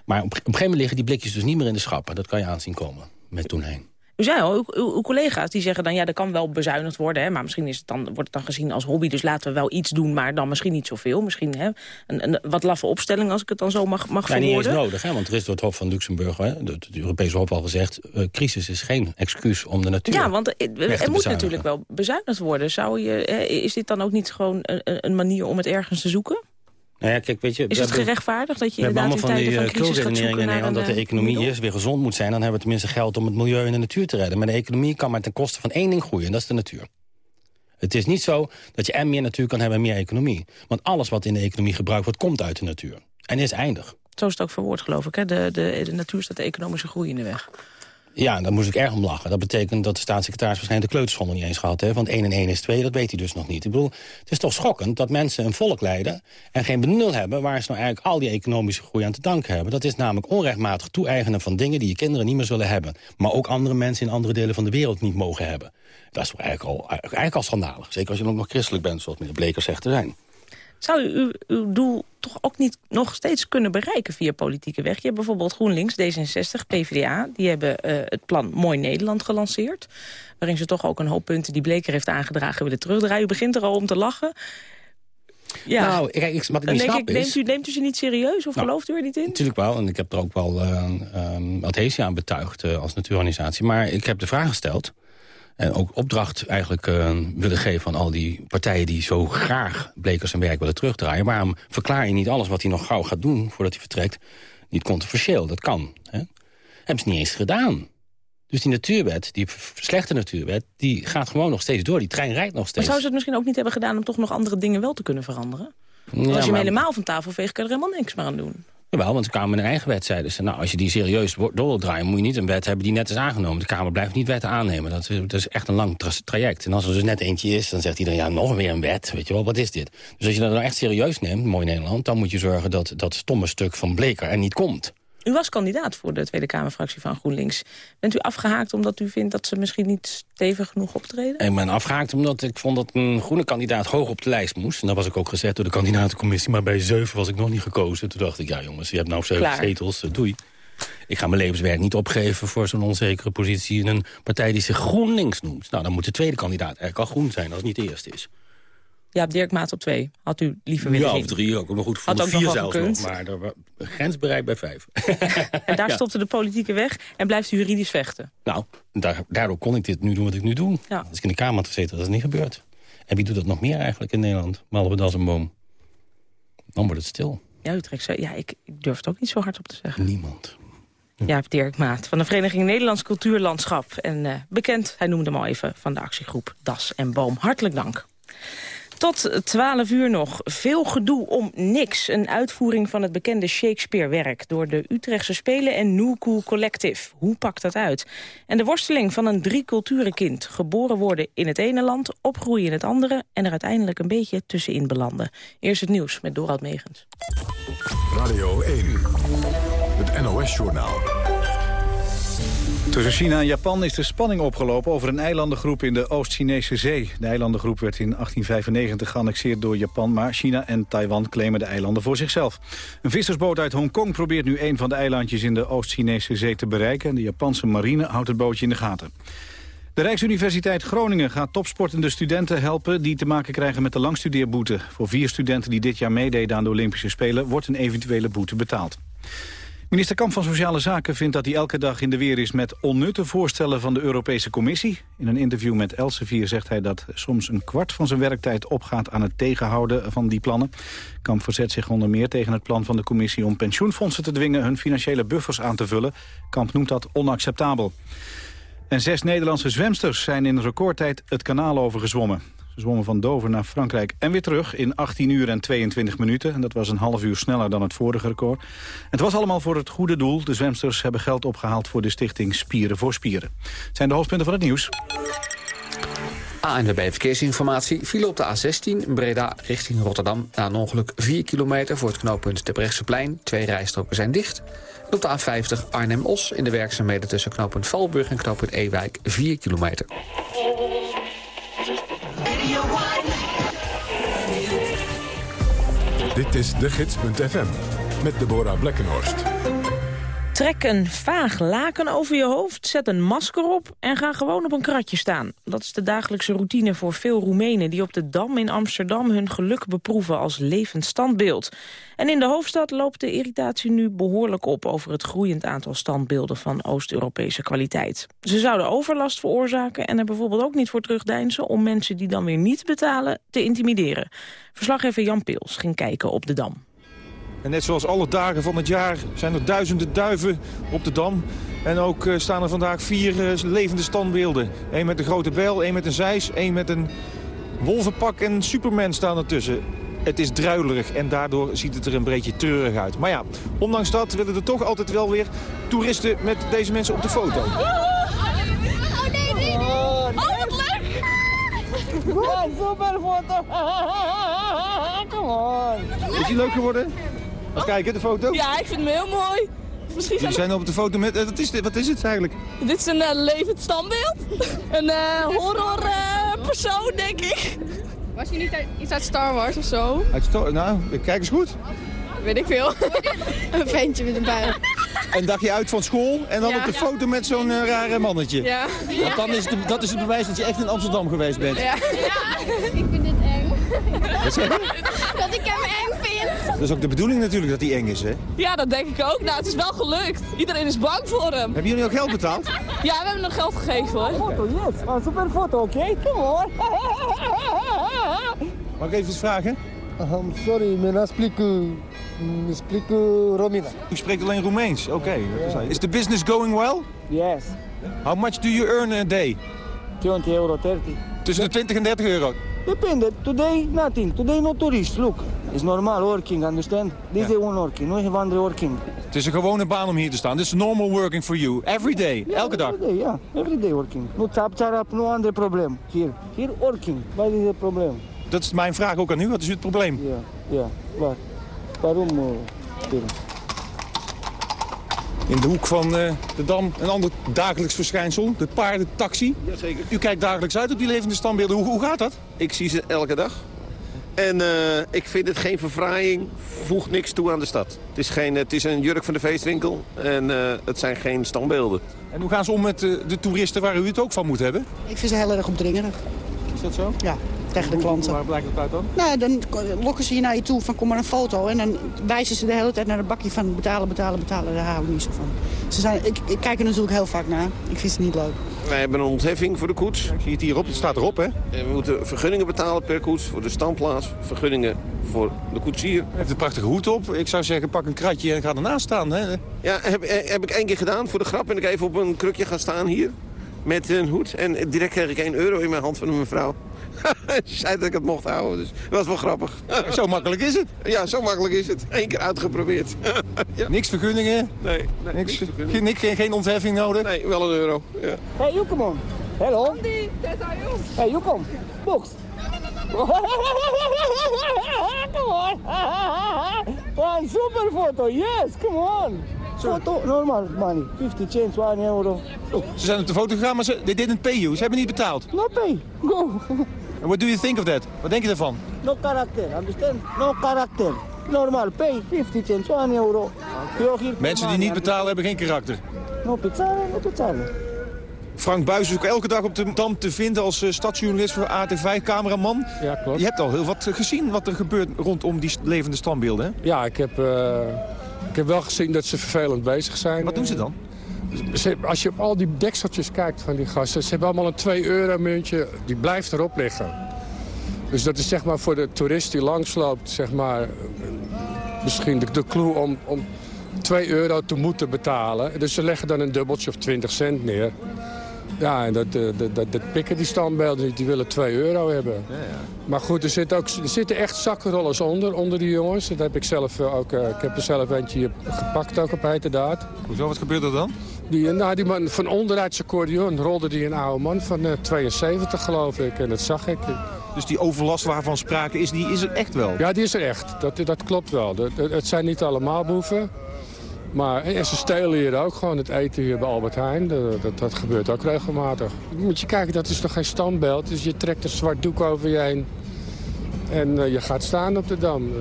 S13: Maar op, op een gegeven moment liggen die blikjes dus niet meer in de schappen. Dat kan je aanzien komen met tonijn.
S7: U zei al, uw, uw, uw collega's die zeggen dan... ja, er kan wel bezuinigd worden, hè, maar misschien is het dan, wordt het dan gezien als hobby... dus laten we wel iets doen, maar dan misschien niet zoveel. Misschien hè, een, een wat laffe opstelling, als ik het dan zo mag, mag
S13: Ja, niet eens
S7: verwoorden.
S13: nodig, hè, want er is door het Hof van Luxemburg... Hè, het, Europese Hof al gezegd... eh, crisis is geen excuus om de natuur
S7: Ja, want er,
S13: weg
S7: er moet natuurlijk wel bezuinigd worden. Zou je, hè, is dit dan ook niet gewoon een, een manier om het ergens te zoeken?
S13: Nou ja, kijk, weet je,
S7: Is het gerechtvaardigd dat je inderdaad
S13: allemaal
S7: in
S13: van
S7: tijden
S13: die
S7: van
S13: uh,
S7: crisis gaat zoeken naar
S13: Nederland dat de
S7: eh,
S13: economie
S7: middel?
S13: eerst weer gezond moet zijn. Dan hebben we tenminste geld om het milieu en de natuur te redden. Maar de economie kan maar ten koste van één ding groeien. En dat is de natuur. Het is niet zo dat je en meer natuur kan hebben en meer economie. Want alles wat in de economie gebruikt wordt, komt uit de natuur. En is eindig.
S7: Zo is het ook verwoord, geloof ik. Hè? De, de, de natuur staat de economische groei in de weg.
S13: Ja, daar moest ik erg om lachen. Dat betekent dat de staatssecretaris waarschijnlijk de kleuterschool nog niet eens gehad heeft. Want 1 en 1 is 2, dat weet hij dus nog niet. Ik bedoel, het is toch schokkend dat mensen een volk leiden... en geen benul hebben waar ze nou eigenlijk al die economische groei aan te danken hebben. Dat is namelijk onrechtmatig toe-eigenen van dingen die je kinderen niet meer zullen hebben. Maar ook andere mensen in andere delen van de wereld niet mogen hebben. Dat is eigenlijk al, eigenlijk al schandalig. Zeker als je ook nog christelijk bent, zoals meneer Bleker zegt te zijn.
S7: Zou u uw, uw doel toch ook niet nog steeds kunnen bereiken via politieke weg? Je hebt bijvoorbeeld GroenLinks, D66, PvdA. Die hebben eh, het plan Mooi Nederland gelanceerd. Waarin ze toch ook een hoop punten die Bleker heeft aangedragen willen terugdraaien. U begint er al om te lachen. Ja.
S13: Nou, kijk, ik- wat ik niet snap
S7: ik,
S13: is...
S7: neemt, u, neemt u ze niet serieus of
S13: Nou,
S7: gelooft u er niet in?
S13: Natuurlijk wel, en ik heb er ook wel uh, um, adhesie aan betuigd uh, als natuurorganisatie. Maar ik heb de vraag gesteld, en ook opdracht eigenlijk uh, willen geven aan al die partijen... die zo graag Blekers zijn werk willen terugdraaien. Waarom verklaar je niet alles wat hij nog gauw gaat doen voordat hij vertrekt... niet controversieel? Dat kan. Hè? Hebben ze niet eens gedaan. Dus die natuurwet, die slechte natuurwet, die gaat gewoon nog steeds door. Die trein rijdt nog
S7: Maar
S13: steeds.
S7: zou ze het misschien ook niet hebben gedaan om toch nog andere dingen wel te kunnen veranderen? Als je hem
S13: maar-
S7: helemaal van tafel veegt, kun je er helemaal niks meer aan doen.
S13: Jawel, want de Kamer in eigen wet zeiden ze... nou, als je die serieus door wil draaien... moet je niet een wet hebben die net is aangenomen. De Kamer blijft niet wetten aannemen. Dat is, echt een lang tra- traject. En als er dus net eentje is, dan zegt iedereen... ja, nog weer een wet, weet je wel, wat is dit? Dus als je dat nou echt serieus neemt, mooi Nederland... dan moet je zorgen dat dat stomme stuk van Bleker er niet komt.
S7: U was kandidaat voor de Tweede Kamerfractie van GroenLinks. Bent u afgehaakt omdat u vindt dat ze misschien niet stevig genoeg optreden?
S13: Ik ben afgehaakt omdat ik vond dat een groene kandidaat hoog op de lijst moest. En dat was ik ook gezegd door de kandidatencommissie. Maar bij zeven was ik nog niet gekozen. Toen dacht ik, ja jongens, je hebt nou zeven
S7: Klaar.
S13: zetels, eh, doei. Ik ga mijn levenswerk niet opgeven voor zo'n onzekere positie... in een partij die zich GroenLinks noemt. Nou, dan moet de tweede kandidaat eigenlijk al groen zijn als het niet de eerste is.
S7: Ja, Dirk Maat op twee. Had u liever willen
S13: Ja, of drie ook nog goed
S7: Had ook
S13: Vier zelfs nog, maar er was grens bereikt bij vijf.
S7: En daar
S13: Ja.
S7: stopte de politieke weg en blijft u juridisch vechten.
S13: Nou, daar, daardoor kon ik dit nu doen wat ik nu doe.
S7: Ja.
S13: Als ik in de Kamer had gezeten, dat is niet gebeurd. En wie doet dat nog meer eigenlijk in Nederland? Behalve das een boom. Dan wordt het stil.
S7: Ja, u trekt zo. Ja, ik, ik durf het ook niet zo hard op te zeggen.
S13: Niemand.
S7: Ja, Dirk Maat van de Vereniging Nederlands Cultuurlandschap. En eh, bekend, hij noemde hem al even, van de actiegroep Das en Boom. Hartelijk dank. Tot 12 uur nog. Veel gedoe om niks. Een uitvoering van het bekende Shakespeare-werk... door de Utrechtse Spelen en New Cool Collective. Hoe pakt dat uit? En de worsteling van een drie-culturen-kind. Geboren worden in het ene land, opgroeien in het andere... en er uiteindelijk een beetje tussenin belanden. Eerst het nieuws met Dorald Megens.
S1: Radio 1. Het NOS-journaal.
S2: Tussen China en Japan is de spanning opgelopen over een eilandengroep in de Oost-Chinese zee. De eilandengroep werd in 1895 geannexeerd door Japan, maar China en Taiwan claimen de eilanden voor zichzelf. Een vissersboot uit Hongkong probeert nu een van de eilandjes in de Oost-Chinese zee te bereiken. En de Japanse marine houdt het bootje in de gaten. De Rijksuniversiteit Groningen gaat topsportende studenten helpen... die te maken krijgen met de langstudeerboete. Voor vier studenten die dit jaar meededen aan de Olympische Spelen... wordt een eventuele boete betaald. Minister Kamp van Sociale Zaken vindt dat hij elke dag in de weer is... met onnutte voorstellen van de Europese Commissie. In een interview met Elsevier zegt hij dat soms een kwart van zijn werktijd opgaat... aan het tegenhouden van die plannen. Kamp verzet zich onder meer tegen het plan van de Commissie... om pensioenfondsen te dwingen hun financiële buffers aan te vullen. Kamp noemt dat onacceptabel. En zes Nederlandse zwemsters zijn in recordtijd het kanaal overgezwommen. Ze zwommen van Dover naar Frankrijk en weer terug in 18 uur en 22 minuten. En dat was een half uur sneller dan het vorige record. Het was allemaal voor het goede doel. De zwemsters hebben geld opgehaald voor de stichting Spieren voor Spieren. Het zijn de hoofdpunten van het nieuws.
S4: ANWB Verkeersinformatie viel op de A16 Breda richting Rotterdam... na een ongeluk 4 kilometer voor het knooppunt Debrechtseplein. Twee rijstroken zijn dicht. En op de A50 Arnhem-Os in de werkzaamheden tussen knooppunt Valburg en knooppunt Ewijk 4 kilometer.
S1: Dit is de gids.fm met Deborah Blekkenhorst.
S7: Trek een vaag laken over je hoofd, zet een masker op en ga gewoon op een kratje staan. Dat is de dagelijkse routine voor veel Roemenen die op de Dam in Amsterdam hun geluk beproeven als levend standbeeld. En in de hoofdstad loopt de irritatie nu behoorlijk op over het groeiend aantal standbeelden van Oost-Europese kwaliteit. Ze zouden overlast veroorzaken en er bijvoorbeeld ook niet voor terugdeinzen om mensen die dan weer niet betalen te intimideren. Verslaggever Jan Peels ging kijken op de Dam.
S14: En net zoals alle dagen van het jaar zijn er duizenden duiven op de Dam. En ook eh, staan er vandaag vier eh, levende standbeelden. Eén met een grote bijl, één met een zeis, één met een wolvenpak en Superman staan ertussen. Het is druilerig en daardoor ziet het er een beetje treurig uit. Maar ja, ondanks dat willen er toch altijd wel weer toeristen met deze mensen op de foto.
S15: Oh nee, nee, nee. Oh, wat leuk!
S16: Ja, super foto. Kom on.
S14: Is die leuk geworden? Eens kijken, de foto.
S16: Ja, ik vind hem heel mooi. Misschien
S14: Jullie zijn op de foto met... eh, Wat is, dit, wat is het eigenlijk?
S16: Dit is een eh, levend standbeeld. een eh, horror eh, persoon, denk ik. Was je niet iets uit Star Wars of zo?
S14: Uit Sto- nou, kijk eens goed.
S16: Weet ik veel. een ventje met een bijl.
S14: Een dagje uit van school en dan
S16: Ja.
S14: op de foto met zo'n rare mannetje.
S16: Ja.
S14: Want dan is het, dat is het bewijs dat je echt in Amsterdam geweest bent.
S16: Ja.
S14: Wat zeg je?
S16: Dat ik hem eng vind.
S14: Dat is ook de bedoeling natuurlijk dat hij eng is, hè?
S16: Ja, dat denk ik ook. Nou, het is wel gelukt. Iedereen is bang voor hem.
S14: Hebben jullie ook geld betaald?
S16: Ja, we hebben nog geld gegeven hoor. Foto, yes. Super foto, oké? Kom hoor.
S14: Mag ik even iets vragen?
S17: Um, sorry, men explico, explico Romina.
S14: U spreekt alleen Roemeens, oké. Is the business going well?
S17: Yes.
S14: How much do you earn a day?
S17: 20 euro, 30.
S14: Tussen de 20 en 30 euro.
S17: Depende. Today, nothing. Today, no tourist. Look. It's normal working, understand? This is one working, no andere working.
S14: Het is een gewone baan om hier te staan. This is normal working for you. Every day. Elke dag.
S17: Every day, yeah. Every day working. No chap chap, no andere probleem. Here, here working. What is the problem?
S14: Dat is mijn vraag ook aan u. Wat is het probleem?
S17: Ja, ja. Wat? Waarom? Uh?
S14: In de hoek van eh, de Dam een ander dagelijks verschijnsel. De paardentaxi.
S18: Jazeker.
S14: U kijkt dagelijks uit op die levende standbeelden. Hoe, hoe gaat dat?
S18: Ik zie ze elke dag. En eh, ik vind het geen verfraaiing, voegt niks toe aan de stad. Het is, geen, het is een jurk van de feestwinkel en eh, het zijn geen standbeelden.
S14: En hoe gaan ze om met de toeristen waar u het ook van moet hebben?
S19: Ik vind ze heel erg opdringerig.
S14: Is dat zo?
S19: Ja, tegen de klanten.
S14: Waar blijkt dat uit dan?
S19: Nou, dan lokken ze je naar je toe van kom maar een foto. En dan wijzen ze de hele tijd naar het bakje van betalen, betalen, betalen. Daar hou ik niet zo van. Ze zijn, ik, ik kijk er natuurlijk heel vaak naar. Ik vind ze niet leuk.
S18: Wij hebben een ontheffing voor de koets.
S14: Ik zie het hierop, het staat erop hè?
S18: En we moeten vergunningen betalen per koets voor de standplaats. Vergunningen voor de koetsier.
S14: U heeft een prachtige hoed op. Ik zou zeggen, pak een kratje en ga ernaast staan. Hè?
S18: Ja, heb, eh, heb ik één keer gedaan. Voor de grap ben ik even op een krukje gaan staan hier. Met een hoed. En direct kreeg ik 1 euro in mijn hand van een mevrouw. Ze zei dat ik het mocht houden, dus dat was wel grappig.
S14: Zo makkelijk is het?
S18: Ja, zo makkelijk is het. Eén keer uitgeprobeerd. ja.
S14: Niks vergunningen?
S18: Nee, nee
S14: niks,
S18: niks vergunningen.
S14: Geen, geen, geen ontheffing nodig?
S18: Nee, wel een euro. Ja.
S17: Hey, you come on. Hello. Andy, are you. Hey, you come. Box. come on. One super photo. Yes, come on. Foto, normal money. 50 cents, 1 euro. Oh.
S14: Ze zijn op de foto gegaan, maar ze they didn't pay you. Ze hebben niet betaald.
S17: No pay. Go.
S14: And what do you think of that? Wat denk je daarvan?
S17: No character, understand? No character. Normal, pay 50 cents, 1 euro.
S14: Mensen die niet betalen hebben geen karakter.
S17: No betalen, no betalen.
S14: Frank Buijs is ook elke dag op de Dam te vinden als uh, stadsjournalist voor AT5, cameraman.
S20: Ja, klopt.
S14: Je hebt al heel wat gezien wat er gebeurt rondom die levende standbeelden, hè?
S20: Ja, ik heb, uh, ik heb wel gezien dat ze vervelend bezig zijn.
S14: Wat doen ze dan?
S20: Ze, als je op al die dekseltjes kijkt van die gasten... ze hebben allemaal een 2 euro muntje, die blijft erop liggen. Dus dat is zeg maar voor de toerist die langsloopt, zeg maar... misschien de, de clue om, om 2 euro te moeten betalen. Dus ze leggen dan een dubbeltje of 20 cent neer. Ja, en dat, dat, dat, dat pikken die standbeelden. Die willen 2 euro hebben.
S14: Ja, ja.
S20: Maar goed, er, zit ook, er zitten echt zakkenrollers onder, onder die jongens. Dat heb ik zelf ook. Uh, ik heb er zelf eentje hier gepakt ook op heiterdaad.
S14: Hoezo, wat gebeurt er dan?
S20: Die, nou, die man van onderuit zijn accordeon rolde die een oude man van uh, 72 geloof ik. En dat zag ik.
S14: Dus die overlast waarvan sprake is, die is er echt wel?
S20: Ja, die is er echt. Dat, dat klopt wel. Dat, het zijn niet allemaal boeven. Maar en ze stelen hier ook gewoon het eten hier bij Albert Heijn. Dat, dat, dat, gebeurt ook regelmatig. Moet je kijken, dat is toch geen standbeeld? Dus je trekt een zwart doek over je heen. En uh, je gaat staan op de Dam.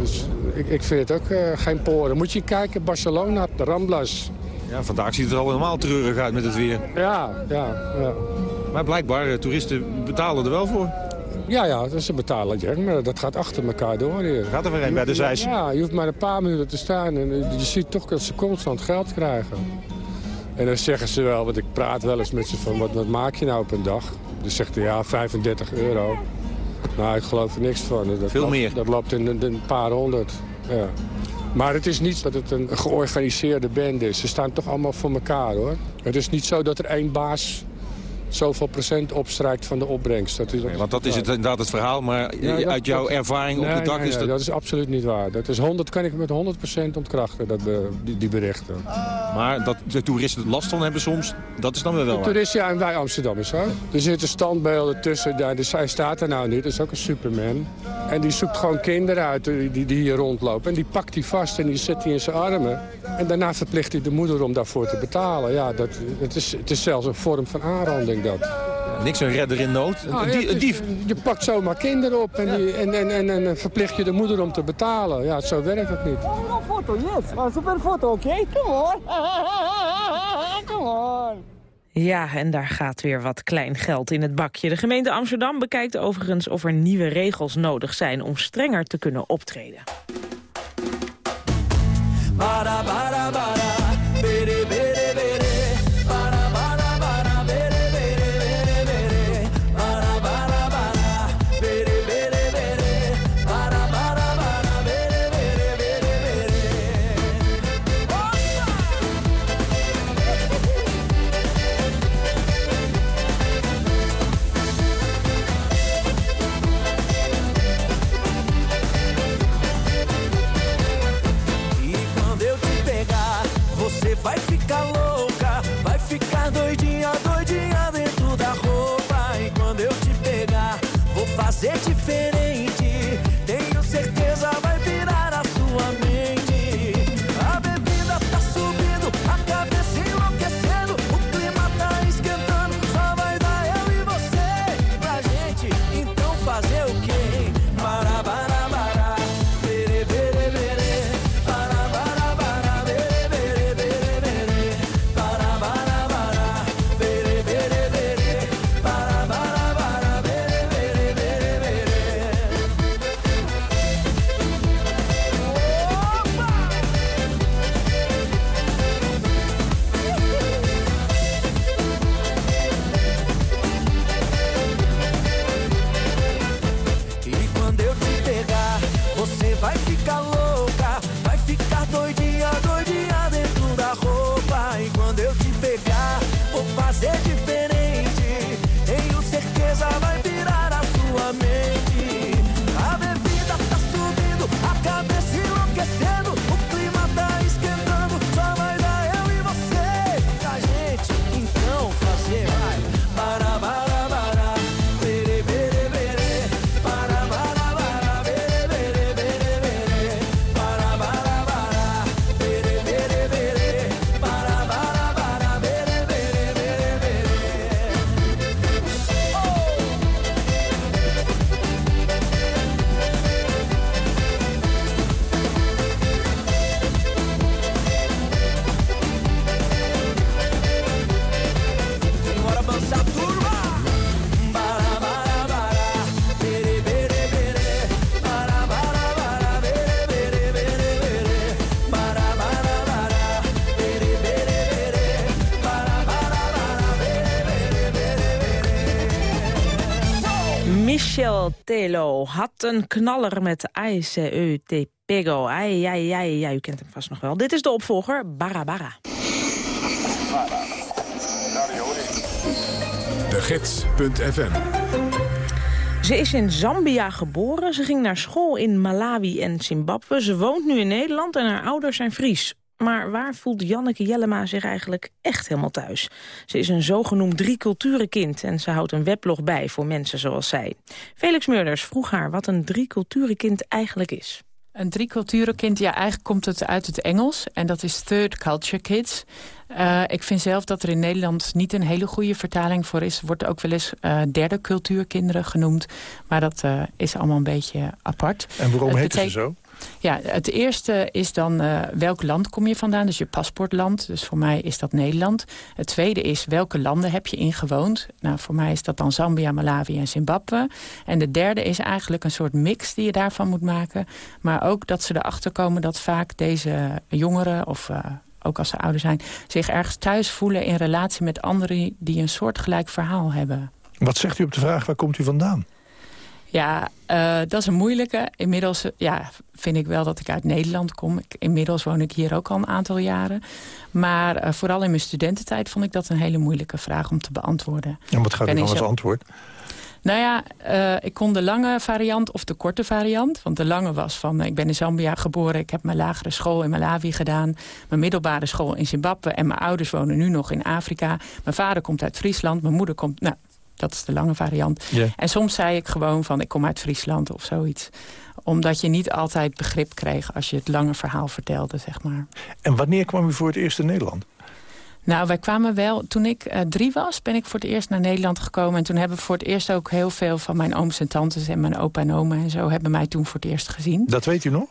S20: Dus ik, ik vind het ook uh, geen poren. Moet je kijken, Barcelona, de Ramblas.
S14: Ja, vandaag ziet het er al helemaal treurig uit met het weer.
S20: Ja, ja, ja.
S14: Maar blijkbaar, uh, toeristen betalen er wel voor.
S20: Ja, ja, ze betalen ja, maar dat gaat achter elkaar door hier.
S14: Gaat er weer een bij de zijs?
S20: Ja, je hoeft maar een paar minuten te staan en je ziet toch dat ze constant geld krijgen. En dan zeggen ze wel, want ik praat wel eens met ze van, wat, wat maak je nou op een dag? Dan zegt hij, ja, 35 euro. Nou, ik geloof er niks van. Dat
S14: Veel
S20: loopt,
S14: meer?
S20: Dat loopt in een paar honderd, ja. Maar het is niet dat het een georganiseerde band is. Ze staan toch allemaal voor elkaar, hoor. Het is niet zo dat er één baas zoveel procent opstrijkt van de opbrengst. Dat is,
S14: nee, want dat is het, inderdaad het verhaal, maar ja, dat, uit jouw ervaring
S20: nee,
S14: op de dak
S20: nee,
S14: is dat...
S20: dat is absoluut niet waar. Dat is 100, kan ik met 100% ontkrachten, dat, die, die, berichten.
S14: Maar dat de toeristen last van hebben soms, dat is dan wel
S20: De toeristen, ja, en wij Amsterdammers zo. Er zitten standbeelden tussen, daar, dus hij staat er nou niet, dat is ook een superman. En die zoekt gewoon kinderen uit die, die, die hier rondlopen. En die pakt hij vast en die zet hij in zijn armen. En daarna verplicht hij de moeder om daarvoor te betalen. Ja, dat, het, is, het is zelfs een vorm van aanranding dat.
S14: Ja, niks een redder in nood.
S20: Nou,
S14: een, die, een dief.
S20: Je pakt zomaar kinderen op en, ja. die, en, en, en, en, verplicht je de moeder om te betalen. Ja, zo werkt het niet.
S17: Oh, een foto, yes. Een super foto, oké? Okay? Come on. Come on.
S7: Ja, en daar gaat weer wat klein geld in het bakje. De gemeente Amsterdam bekijkt overigens of er nieuwe regels nodig zijn... om strenger te kunnen optreden. Een knaller met ICE Te Pego. Ai, ai, ai, ja, u kent hem vast nog wel. Dit is de opvolger, Barra.
S1: De Gids.fm
S7: Ze is in Zambia geboren. Ze ging naar school in Malawi en Zimbabwe. Ze woont nu in Nederland en haar ouders zijn Fries. Maar waar voelt Janneke Jellema zich eigenlijk echt helemaal thuis? Ze is een zogenoemd drieculturenkind en ze houdt een weblog bij voor mensen zoals zij. Felix Meurders vroeg haar wat een drieculturenkind eigenlijk is.
S21: Een drieculturenkind, ja, eigenlijk komt het uit het Engels. En dat is Third Culture Kids. Uh, ik vind zelf dat er in Nederland niet een hele goede vertaling voor is. Er wordt ook wel eens uh, derde cultuurkinderen genoemd. Maar dat uh, is allemaal een beetje apart.
S22: En waarom
S21: Het
S22: heet
S21: betek-
S22: ze zo?
S21: Ja, het eerste is dan uh, welk land kom je vandaan, dus je paspoortland. Dus voor mij is dat Nederland. Het tweede is welke landen heb je ingewoond. Nou, voor mij is dat dan Zambia, Malawi en Zimbabwe. En de derde is eigenlijk een soort mix die je daarvan moet maken. Maar ook dat ze erachter komen dat vaak deze jongeren of... Uh, ook als ze ouder zijn, zich ergens thuis voelen in relatie met anderen die een soortgelijk verhaal hebben.
S22: Wat zegt u op de vraag, waar komt u vandaan?
S21: Ja, uh, dat is een moeilijke. Inmiddels ja, vind ik wel dat ik uit Nederland kom. Ik, inmiddels woon ik hier ook al een aantal jaren. Maar uh, vooral in mijn studententijd vond ik dat een hele moeilijke vraag om te beantwoorden.
S22: En wat gaat u dan als antwoord?
S21: Nou ja, uh, ik kon de lange variant of de korte variant. Want de lange was van, ik ben in Zambia geboren. Ik heb mijn lagere school in Malawi gedaan. Mijn middelbare school in Zimbabwe. En mijn ouders wonen nu nog in Afrika. Mijn vader komt uit Friesland. Mijn moeder komt... Nou, dat is de lange variant.
S22: Yeah.
S21: En soms zei ik gewoon van, ik kom uit Friesland of zoiets. Omdat je niet altijd begrip kreeg als je het lange verhaal vertelde, zeg maar.
S22: En wanneer kwam u voor het eerst in Nederland?
S21: Nou, wij kwamen wel... Toen ik uh, drie was, ben ik voor het eerst naar Nederland gekomen. En toen hebben we voor het eerst ook heel veel van mijn ooms en tantes... en mijn opa en oma en zo hebben mij toen voor het eerst gezien.
S22: Dat weet u nog?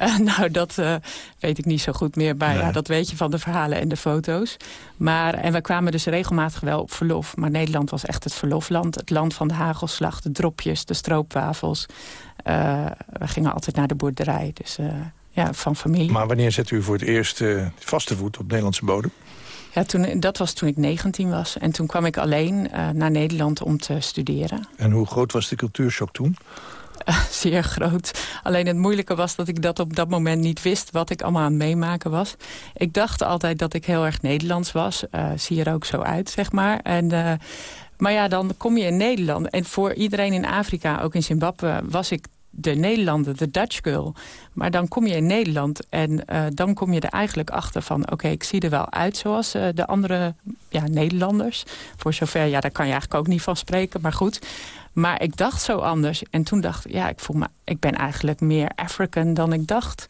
S21: Uh, nou, dat uh, weet ik niet zo goed meer. Maar nee. ja, dat weet je van de verhalen en de foto's. Maar, en we kwamen dus regelmatig wel op verlof. Maar Nederland was echt het verlofland. Het land van de hagelslag, de dropjes, de stroopwafels. Uh, we gingen altijd naar de boerderij. Dus ja, van familie.
S22: Maar wanneer zette u voor het eerst vaste voet op Nederlandse bodem?
S21: Ja, toen, dat was toen ik 19 was. En toen kwam ik alleen naar Nederland om te studeren.
S22: En hoe groot was de cultuurshock toen?
S21: Uh, zeer groot. Alleen het moeilijke was dat ik dat op dat moment niet wist... wat ik allemaal aan het meemaken was. Ik dacht altijd dat ik heel erg Nederlands was. Uh, zie er ook zo uit, zeg maar. En, uh, maar ja, dan kom je in Nederland. En voor iedereen in Afrika, ook in Zimbabwe... was ik de Nederlander, de Dutch girl. Maar dan kom je in Nederland en uh, dan kom je er eigenlijk achter van... oké, ik zie er wel uit zoals uh, de andere ja, Nederlanders. Voor zover, ja, daar kan je eigenlijk ook niet van spreken, maar goed... Maar ik dacht zo anders. En toen dacht ik, ja, ik voel me, ik ben eigenlijk meer African dan ik dacht.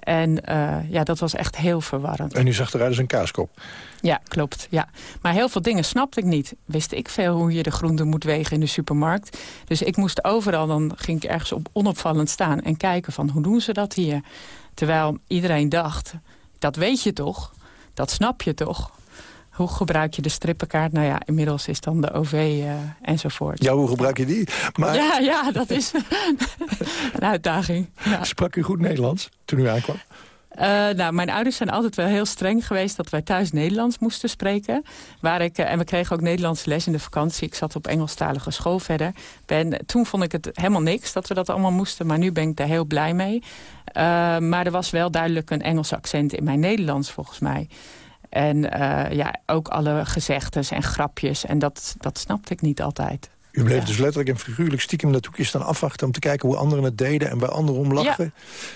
S21: En uh, ja, dat was echt heel verwarrend.
S22: En u zag eruit als een kaaskop?
S21: Ja, klopt. Ja. Maar heel veel dingen snapte ik niet. Wist ik veel hoe je de groenten moet wegen in de supermarkt. Dus ik moest overal, dan ging ik ergens op onopvallend staan... en kijken van, hoe doen ze dat hier? Terwijl iedereen dacht, dat weet je toch? Dat snap je toch? Hoe gebruik je de strippenkaart? Nou ja, inmiddels is dan de OV uh, enzovoort.
S22: Ja, hoe gebruik je die?
S21: Maar... Ja, ja, dat is een uitdaging. Ja.
S22: Sprak u goed Nederlands toen u aankwam?
S21: Uh, nou, mijn ouders zijn altijd wel heel streng geweest dat wij thuis Nederlands moesten spreken. Waar ik, uh, en we kregen ook Nederlandse les in de vakantie. Ik zat op Engelstalige school verder. Ben, toen vond ik het helemaal niks dat we dat allemaal moesten. Maar nu ben ik daar heel blij mee. Uh, maar er was wel duidelijk een Engels accent in mijn Nederlands volgens mij. En uh, ja, ook alle gezegdes en grapjes. En dat, dat snapte ik niet altijd.
S22: U bleef ja. dus letterlijk en figuurlijk stiekem dat hoekje staan afwachten... om te kijken hoe anderen het deden en bij anderen om lachen.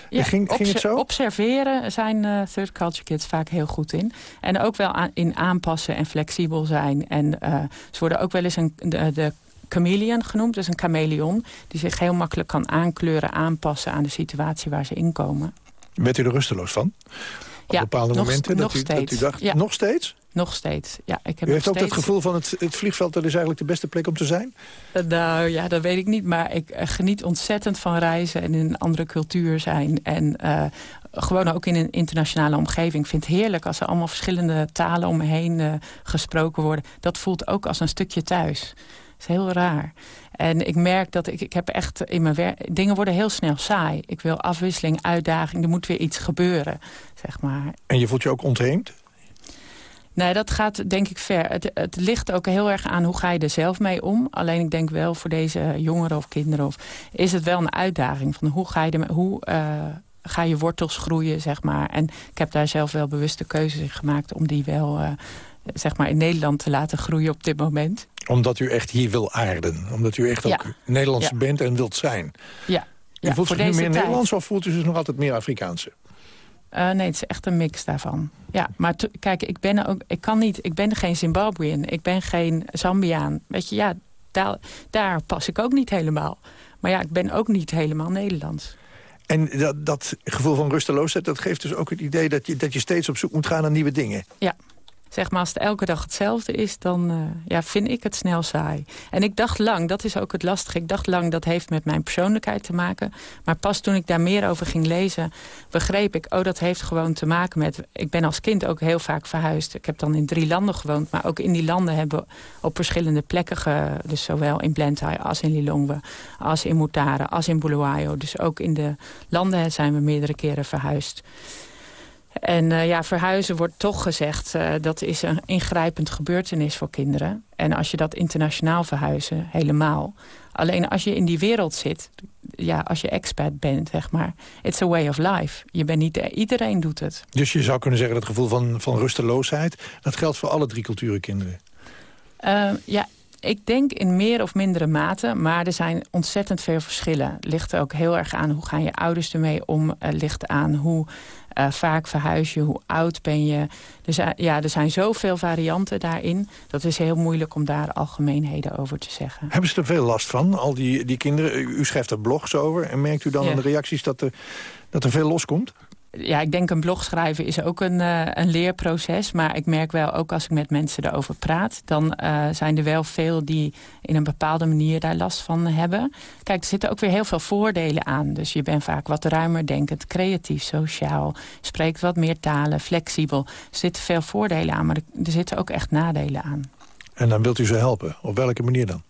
S21: Ja, ja.
S22: Ging, ging het zo?
S21: Observeren zijn uh, third culture kids vaak heel goed in. En ook wel aan, in aanpassen en flexibel zijn. En uh, ze worden ook wel eens een, de, de chameleon genoemd, dus een chameleon... die zich heel makkelijk kan aankleuren, aanpassen aan de situatie waar ze inkomen.
S22: Bent u er rusteloos van? Op
S21: ja,
S22: bepaalde
S21: nog,
S22: momenten
S21: nog
S22: dat, u,
S21: steeds.
S22: dat u dacht,
S21: ja.
S22: nog steeds?
S21: Nog steeds, ja. Ik heb
S22: u heeft ook
S21: steeds...
S22: dat gevoel van het, het vliegveld, dat is eigenlijk de beste plek om te zijn?
S21: Uh, nou ja, dat weet ik niet. Maar ik uh, geniet ontzettend van reizen en in een andere cultuur zijn. En uh, gewoon ook in een internationale omgeving. Ik vind het heerlijk als er allemaal verschillende talen om me heen gesproken worden. Dat voelt ook als een stukje thuis. Is heel raar. En ik merk dat ik, ik heb echt in mijn werk... Dingen worden heel snel saai. Ik wil afwisseling, uitdaging. Er moet weer iets gebeuren, zeg maar.
S22: En je voelt je ook ontheemd?
S21: Nee, dat gaat denk ik ver. Het, het ligt ook heel erg aan hoe ga je er zelf mee om. Alleen ik denk wel voor deze jongeren of kinderen... Of, is het wel een uitdaging. Van hoe ga je, ermee, hoe, eh, ga je wortels groeien, zeg maar. En ik heb daar zelf wel bewuste keuzes in gemaakt... om die wel eh, zeg maar in Nederland te laten groeien op dit moment.
S23: Omdat u echt hier wil aarden. Omdat u echt
S21: Ja.
S23: ook Nederlands
S21: Ja.
S23: bent en wilt zijn.
S21: Ja,
S23: U
S21: ja
S23: voelt zich nu meer
S21: tijd.
S23: Nederlands of voelt u zich nog altijd meer Afrikaanse?
S21: Eh, nee, het is echt een mix daarvan. Ja, maar kijk, ik ben ook, ik kan niet, ik ben geen Zimbabwean, ik ben geen Zambiaan. Weet je, ja, daar, daar pas ik ook niet helemaal. Maar ja, ik ben ook niet helemaal Nederlands.
S23: En dat, dat gevoel van rusteloosheid, dat geeft dus ook het idee... Dat je, dat je steeds op zoek moet gaan naar nieuwe dingen.
S21: Ja. Zeg maar, als het elke dag hetzelfde is, dan eh, ja, vind ik het snel saai. En ik dacht lang, dat is ook het lastige... ik dacht lang, dat heeft met mijn persoonlijkheid te maken. Maar pas toen ik daar meer over ging lezen, begreep ik... oh, dat heeft gewoon te maken met... ik ben als kind ook heel vaak verhuisd. Ik heb dan in drie landen gewoond. Maar ook in die landen hebben we op verschillende plekken... Ge, dus zowel in Blantyre als in Lilongwe, als in Mutare, als in Bulawayo. Dus ook in de landen zijn we meerdere keren verhuisd. En eh, ja, verhuizen wordt toch gezegd... eh, dat is een ingrijpend gebeurtenis voor kinderen. En als je dat internationaal verhuizen, helemaal. Alleen als je in die wereld zit... ja, als je expat bent, zeg maar... it's a way of life. Je bent niet, iedereen doet het.
S23: Dus je zou kunnen zeggen dat gevoel van, van rusteloosheid... dat geldt voor alle drie culturen kinderen.
S21: Eh, ja, ik denk in meer of mindere mate, maar er zijn ontzettend veel verschillen. Ligt ook heel erg aan hoe gaan je ouders ermee om. Ligt aan hoe eh, vaak verhuis je, hoe oud ben je. Zijn, ja, er zijn zoveel varianten daarin. Dat is heel moeilijk om daar algemeenheden over te zeggen.
S23: Hebben ze er veel last van, al die, die kinderen? U, schrijft er blogs over en merkt u dan
S21: Ja.
S23: aan de reacties dat er, dat er veel loskomt?
S21: Ja, ik denk een blog schrijven is ook een, eh, een leerproces. Maar ik merk wel, ook als ik met mensen erover praat... dan eh, zijn er wel veel die in een bepaalde manier daar last van hebben. Kijk, er zitten ook weer heel veel voordelen aan. Dus je bent vaak wat ruimer denkend, creatief, sociaal. Spreekt wat meer talen, flexibel. Er zitten veel voordelen aan, maar er zitten ook echt nadelen aan.
S23: En dan wilt u ze helpen. Op welke manier dan?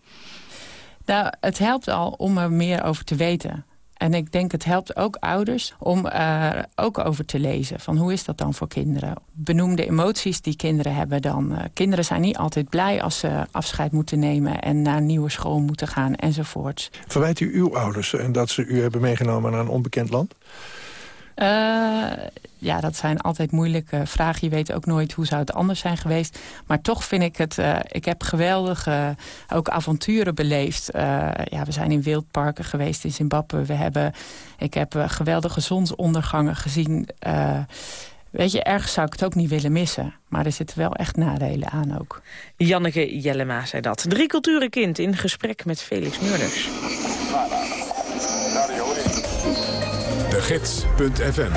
S21: Nou, het helpt al om er meer over te weten. En ik denk het helpt ook ouders om er ook over te lezen. Van hoe is dat dan voor kinderen? Benoem de emoties die kinderen hebben dan. Eh, kinderen zijn niet altijd blij als ze afscheid moeten nemen... en naar een nieuwe school moeten gaan enzovoorts.
S23: Verwijt u uw ouders dat ze u hebben meegenomen naar een onbekend land?
S21: Eh, ja, dat zijn altijd moeilijke vragen. Je weet ook nooit hoe zou het anders zijn geweest. Maar toch vind ik het... eh, ik heb geweldige ook avonturen beleefd. Eh, ja, we zijn in wildparken geweest in Zimbabwe. We hebben, ik heb eh, geweldige zonsondergangen gezien. Eh, weet je, ergens zou ik het ook niet willen missen. Maar er zitten wel echt nadelen aan ook.
S7: Janneke Jellema zei dat. Drie culturen kind in gesprek met Felix Murders.
S1: Gids.fm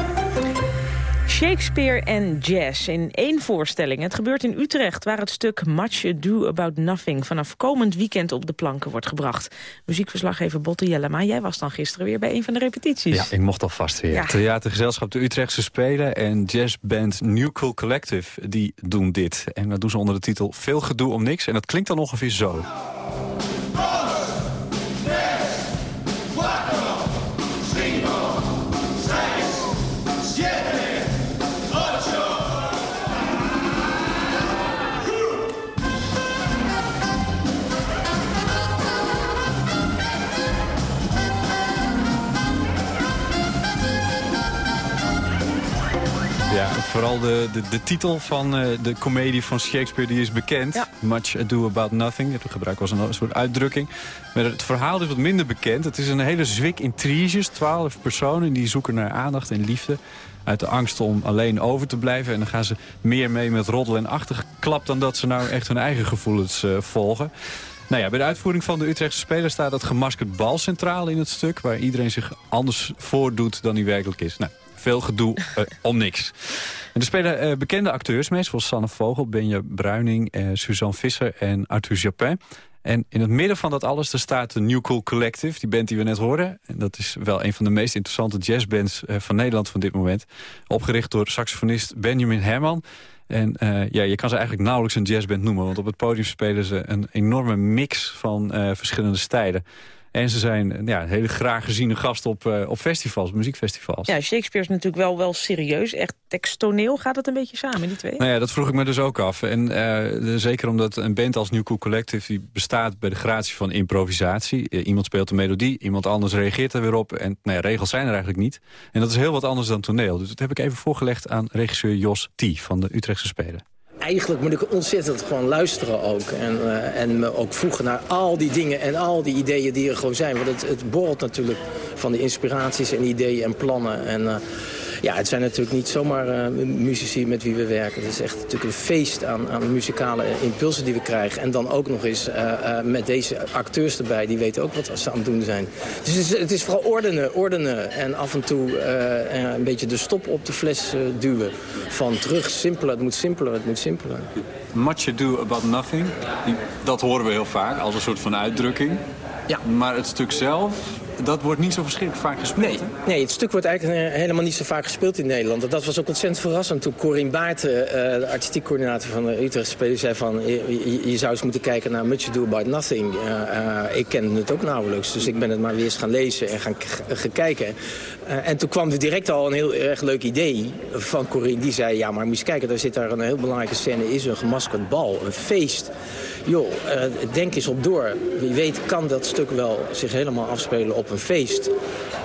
S7: Shakespeare en jazz in één voorstelling. Het gebeurt in Utrecht, waar het stuk Much Ado About Nothing... vanaf komend weekend op de planken wordt gebracht. Muziekverslaggever Botte Jellema, jij was dan gisteren weer bij een van de repetities.
S2: Ja, ik mocht alvast weer.
S7: Ja.
S2: Theatergezelschap De Utrechtse Spelen en jazzband New Cool Collective, die doen dit. En dat doen ze onder de titel Veel gedoe om niks. En dat klinkt dan ongeveer zo. Vooral de, de, de titel van eh, de komedie van Shakespeare die is bekend. Much Ado About Nothing. Dat gebruik was een soort uitdrukking. Maar het verhaal is wat minder bekend. Het is een hele zwik intriges. Twaalf personen die zoeken naar aandacht en liefde. Uit de angst om alleen over te blijven. En dan gaan ze meer mee met roddel en achterklap... dan dat ze nou echt hun eigen gevoelens eh, volgen. Nou ja, bij de uitvoering van de Utrechtse Spelen staat het gemaskerd bal centraal in het stuk... waar iedereen zich anders voordoet dan hij werkelijk is. Nou, veel gedoe eh, om niks. Er spelen eh, bekende acteurs mee, zoals Sanne Vogel, Benja Bruining, eh, Suzanne Visser en Arthur Japin. En in het midden van dat alles daar staat de New Cool Collective, die band die we net hoorden. En dat is wel een van de meest interessante jazzbands van Nederland van dit moment. Opgericht door saxofonist Benjamin Herman. En ja, je kan ze eigenlijk nauwelijks een jazzband noemen... want op het podium spelen ze een enorme mix van verschillende stijlen. En ze zijn eh, ja, hele graag geziene gast op, eh, op festivals, muziekfestivals.
S7: Ja, Shakespeare is natuurlijk wel, wel serieus. Echt teksttoneel gaat het een beetje samen, die twee?
S2: Nou ja, dat vroeg ik me dus ook af. En eh, zeker omdat een band als New Cool Collective... die bestaat bij de gratie van improvisatie. Iemand speelt een melodie, iemand anders reageert er weer op. En nou ja, regels zijn er eigenlijk niet. En dat is heel wat anders dan toneel. Dus dat heb ik even voorgelegd aan regisseur Jos T. van de Utrechtse Spelen.
S23: Eigenlijk moet ik ontzettend gewoon luisteren ook. En, eh, en me ook voegen naar al die dingen en al die ideeën die er gewoon zijn. Want het, het borrelt natuurlijk van de inspiraties en ideeën en plannen. En eh, ja, het zijn natuurlijk niet zomaar eh, muzici met wie we werken. Het is echt natuurlijk een feest aan, aan muzikale impulsen die we krijgen. En dan ook nog eens eh, eh, met deze acteurs erbij. Die weten ook wat ze aan het doen zijn. Dus het is, het is vooral ordenen, ordenen. En af en toe eh, eh, een beetje de stop op de fles eh, duwen. Van terug, simpeler, het moet simpeler, het moet simpeler.
S2: Much Ado About Nothing, dat horen we heel vaak als een soort van uitdrukking.
S23: Ja.
S2: Maar het stuk zelf, dat wordt niet zo verschrikkelijk vaak gespeeld.
S23: Nee, nee, het stuk wordt eigenlijk eh, helemaal niet zo vaak gespeeld in Nederland. Dat was ook ontzettend verrassend toen Corine Baarten, eh, de artistiek coördinator van de Utrechtse Spelen, zei van je, zou eens moeten kijken naar Much Ado About Nothing. Eh, ik ken het ook nauwelijks, dus ik ben het maar weer eens gaan lezen en gaan, gaan kijken. En toen kwam er direct al een heel erg leuk idee van Corine. Die zei, ja maar moet je kijken, daar zit daar een heel belangrijke scène, is een gemaskerd bal, een feest. Joh, eh, denk eens op door. Wie weet kan dat stuk wel zich helemaal afspelen op een feest.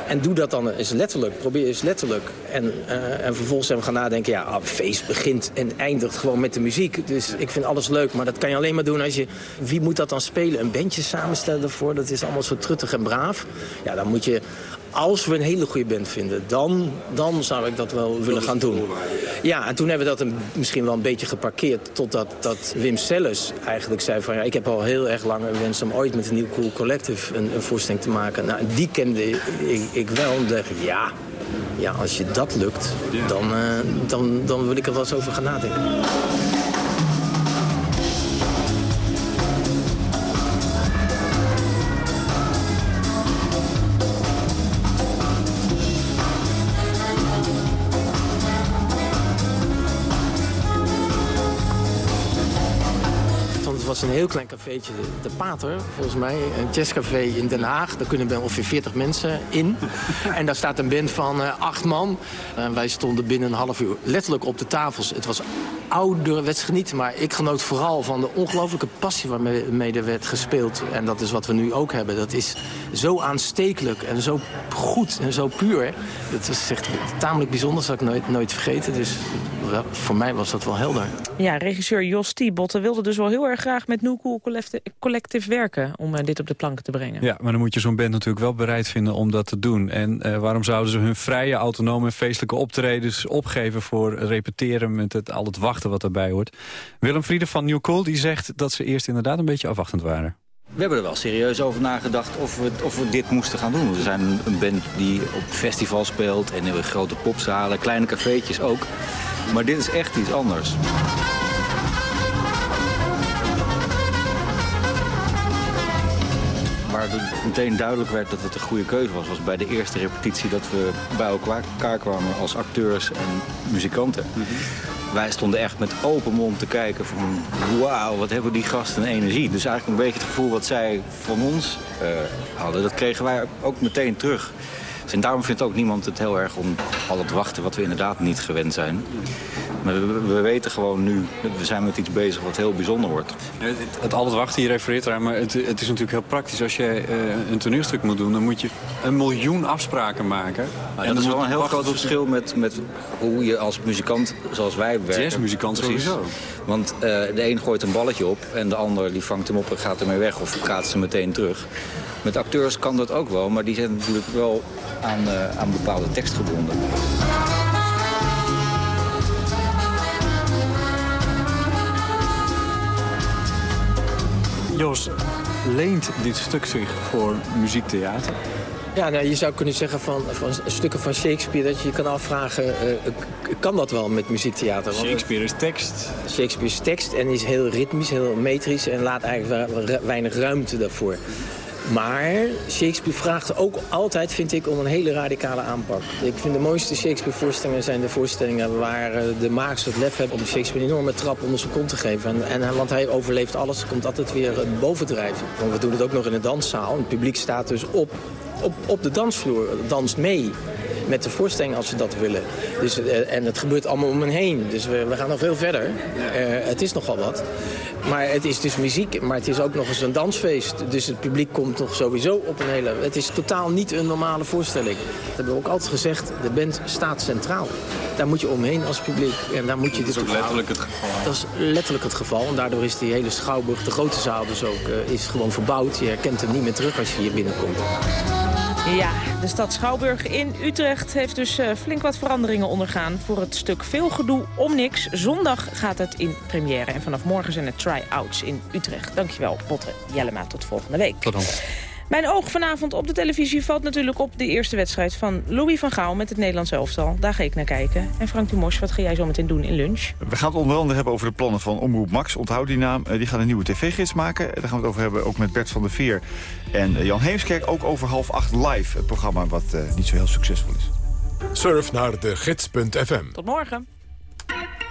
S23: En doe dat dan eens letterlijk. Probeer eens letterlijk. En, eh, en vervolgens zijn we gaan nadenken... ja, ah, een feest begint en eindigt gewoon met de muziek. Dus ik vind alles leuk, maar dat kan je alleen maar doen als je... Wie moet dat dan spelen? Een bandje samenstellen daarvoor? Dat is allemaal zo truttig en braaf. Ja, dan moet je... Als we een hele goede band vinden, dan, dan zou ik dat wel willen gaan doen. Ja, en toen hebben we dat een, misschien wel een beetje geparkeerd... totdat dat Wim Sellers eigenlijk zei van... ja, ik heb al heel erg lang een wens om ooit met een nieuw Cool Collective... een, een voorstelling te maken. Nou, die kende ik, ik wel. En dacht ik, ja, ja, als je dat lukt, dan, eh, dan, dan wil ik er wel eens over gaan nadenken. Een heel klein cafeetje, de, de Pater, volgens mij. Een jazzcafé in Den Haag. Daar kunnen bij ongeveer 40 mensen in. en daar staat een band van eh, acht man. En wij stonden binnen een half uur letterlijk op de tafels. Het was ouderwets genieten, maar ik genoot vooral van de ongelofelijke passie waarmee mee er werd gespeeld. En dat is wat we nu ook hebben. Dat is zo aanstekelijk en zo goed en zo puur. Dat was echt tamelijk bijzonder, dat zal ik nooit, nooit vergeten. Dus voor mij was dat wel helder.
S7: Ja, regisseur Jos Tiebotte wilde dus wel heel erg graag met New Cool Collective, werken... om eh, dit op de planken te brengen.
S2: Ja, maar dan moet je zo'n band natuurlijk wel bereid vinden om dat te doen. En eh, waarom zouden ze hun vrije, autonome en feestelijke optredens opgeven voor repeteren met het, al het wachten wat daarbij hoort? Willem Friede van New Cool die zegt dat ze eerst inderdaad een beetje afwachtend waren.
S24: We hebben er wel serieus over nagedacht of we, of we dit moesten gaan doen. We zijn een, band die op festivals speelt en in grote popzalen, kleine cafeetjes ook. Maar dit is echt iets anders. Waar het meteen duidelijk werd dat het een goede keuze was, was bij de eerste repetitie dat we bij elkaar kwamen als acteurs en muzikanten. Wij stonden echt met open mond te kijken van wauw, wat hebben die gasten energie. Dus eigenlijk een beetje het gevoel wat zij van ons eh, hadden, dat kregen wij ook meteen terug. Dus en daarom vindt ook niemand het heel erg om al het wachten wat we inderdaad niet gewend zijn. Maar we, we weten gewoon nu, we zijn met iets bezig wat heel bijzonder wordt.
S2: Het, het wachten, je refereert eraan, maar het, het is natuurlijk heel praktisch. Als je eh, een toneelstuk moet doen, dan moet je een miljoen afspraken maken.
S24: Maar dat is wel een heel groot verschil met, met hoe je als muzikant, zoals wij werken...
S2: Jazzmuzikant sowieso.
S24: Want eh, de een gooit een balletje op en de ander die vangt hem op en gaat ermee weg of gaat ze meteen terug. Met acteurs kan dat ook wel, maar die zijn natuurlijk wel aan, eh, aan bepaalde tekst gebonden.
S2: Jos, leent dit stuk zich voor muziektheater?
S23: Ja, nou, je zou kunnen zeggen van, van stukken van Shakespeare... dat je je kan afvragen, eh, kan dat wel met muziektheater?
S2: Shakespeare is tekst.
S23: Shakespeare is tekst en is heel ritmisch, heel metrisch... en laat eigenlijk we- we- weinig ruimte daarvoor. Maar Shakespeare vraagt ook altijd, vind ik, om een hele radicale aanpak. Ik vind de mooiste Shakespeare-voorstellingen zijn de voorstellingen... waar eh, de makers het lef hebben om Shakespeare een enorme trap onder zijn kont te geven. En, en, want hij overleeft alles, komt altijd weer eh, bovendrijven. Want we doen het ook nog in de danszaal. Het publiek staat dus op, op, op de dansvloer, danst mee met de voorstelling als ze dat willen. Dus, eh, en het gebeurt allemaal om hen heen. Dus we, we gaan nog veel verder. Eh, het is nogal wat. Maar het is dus muziek, maar het is ook nog eens een dansfeest. Dus het publiek komt toch sowieso op een hele... Het is totaal niet een normale voorstelling. Dat hebben we ook altijd gezegd. De band staat centraal. Daar moet je omheen als publiek. En daar moet je
S25: Dat is ook letterlijk het geval.
S23: Dat is letterlijk het geval. En daardoor is die hele schouwburg, de grote zaal dus ook, eh, is gewoon verbouwd. Je herkent hem niet meer terug als je hier binnenkomt.
S7: Ja, de stad Schouwburg in Utrecht heeft dus eh, flink wat veranderingen ondergaan... voor het stuk veel gedoe om niks. Zondag gaat het in première en vanaf morgen zijn er try-outs in Utrecht. Dankjewel, Botte Jellema. Tot volgende week.
S25: Tot dan.
S7: Mijn oog vanavond op de televisie valt natuurlijk op de eerste wedstrijd van Louis van Gaal met het Nederlands elftal. Daar ga ik naar kijken. En Frank Dumos, wat ga jij zo meteen doen in lunch?
S26: We gaan het onder andere hebben over de plannen van Omroep Max. Onthoud die naam. Eh, Die gaan een nieuwe tv-gids maken. Daar gaan we het over hebben ook met Bert van der Veer en eh, Jan Heemskerk. Ook over half acht live. Het programma wat eh, niet zo heel succesvol is.
S1: Surf naar de gids.fm.
S7: Tot morgen.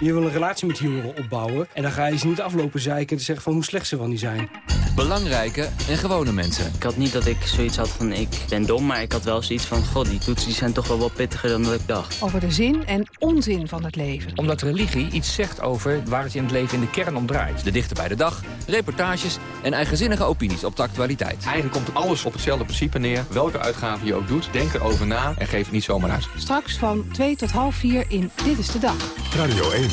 S27: Je wil een relatie met jongeren opbouwen... en dan ga je ze niet aflopen zeiken en zeggen van hoe slecht ze van die zijn.
S28: Belangrijke en gewone mensen.
S29: Ik had niet dat ik zoiets had van ik ben dom, maar ik had wel zoiets van... god, die toetsen die zijn toch wel wat pittiger dan dat ik dacht.
S30: Over de zin en onzin van het leven.
S31: Omdat religie iets zegt over waar het in het leven in de kern om draait.
S28: De dichter bij de dag, reportages en eigenzinnige opinies op de actualiteit.
S32: Eigenlijk komt alles op hetzelfde principe neer. Welke uitgave je ook doet, denk erover na en geef het niet zomaar uit.
S30: Straks van 2 tot half 4 in Dit is de Dag.
S1: Radio 1.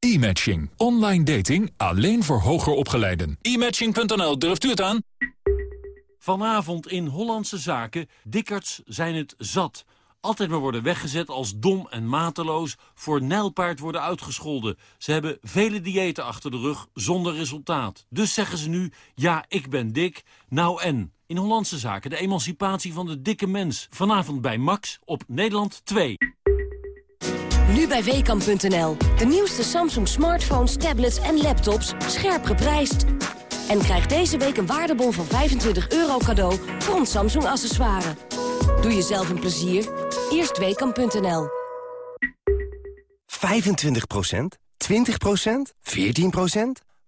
S33: E-matching. Online dating alleen voor hoger opgeleiden. E-matching.nl, durft u het aan?
S34: Vanavond in Hollandse Zaken, dikkerts zijn het zat. Altijd maar worden weggezet als dom en mateloos, voor nijlpaard worden uitgescholden. Ze hebben vele diëten achter de rug, zonder resultaat. Dus zeggen ze nu, ja, ik ben dik, nou en. In Hollandse Zaken, de emancipatie van de dikke mens. Vanavond bij Max op Nederland 2.
S35: Nu bij Weekamp.nl. De nieuwste Samsung smartphones, tablets en laptops scherp geprijsd. En krijg deze week een waardebon van 25 euro cadeau voor ons Samsung accessoire. Doe jezelf een plezier. Eerst Weekamp.nl.
S36: 25% 20% 14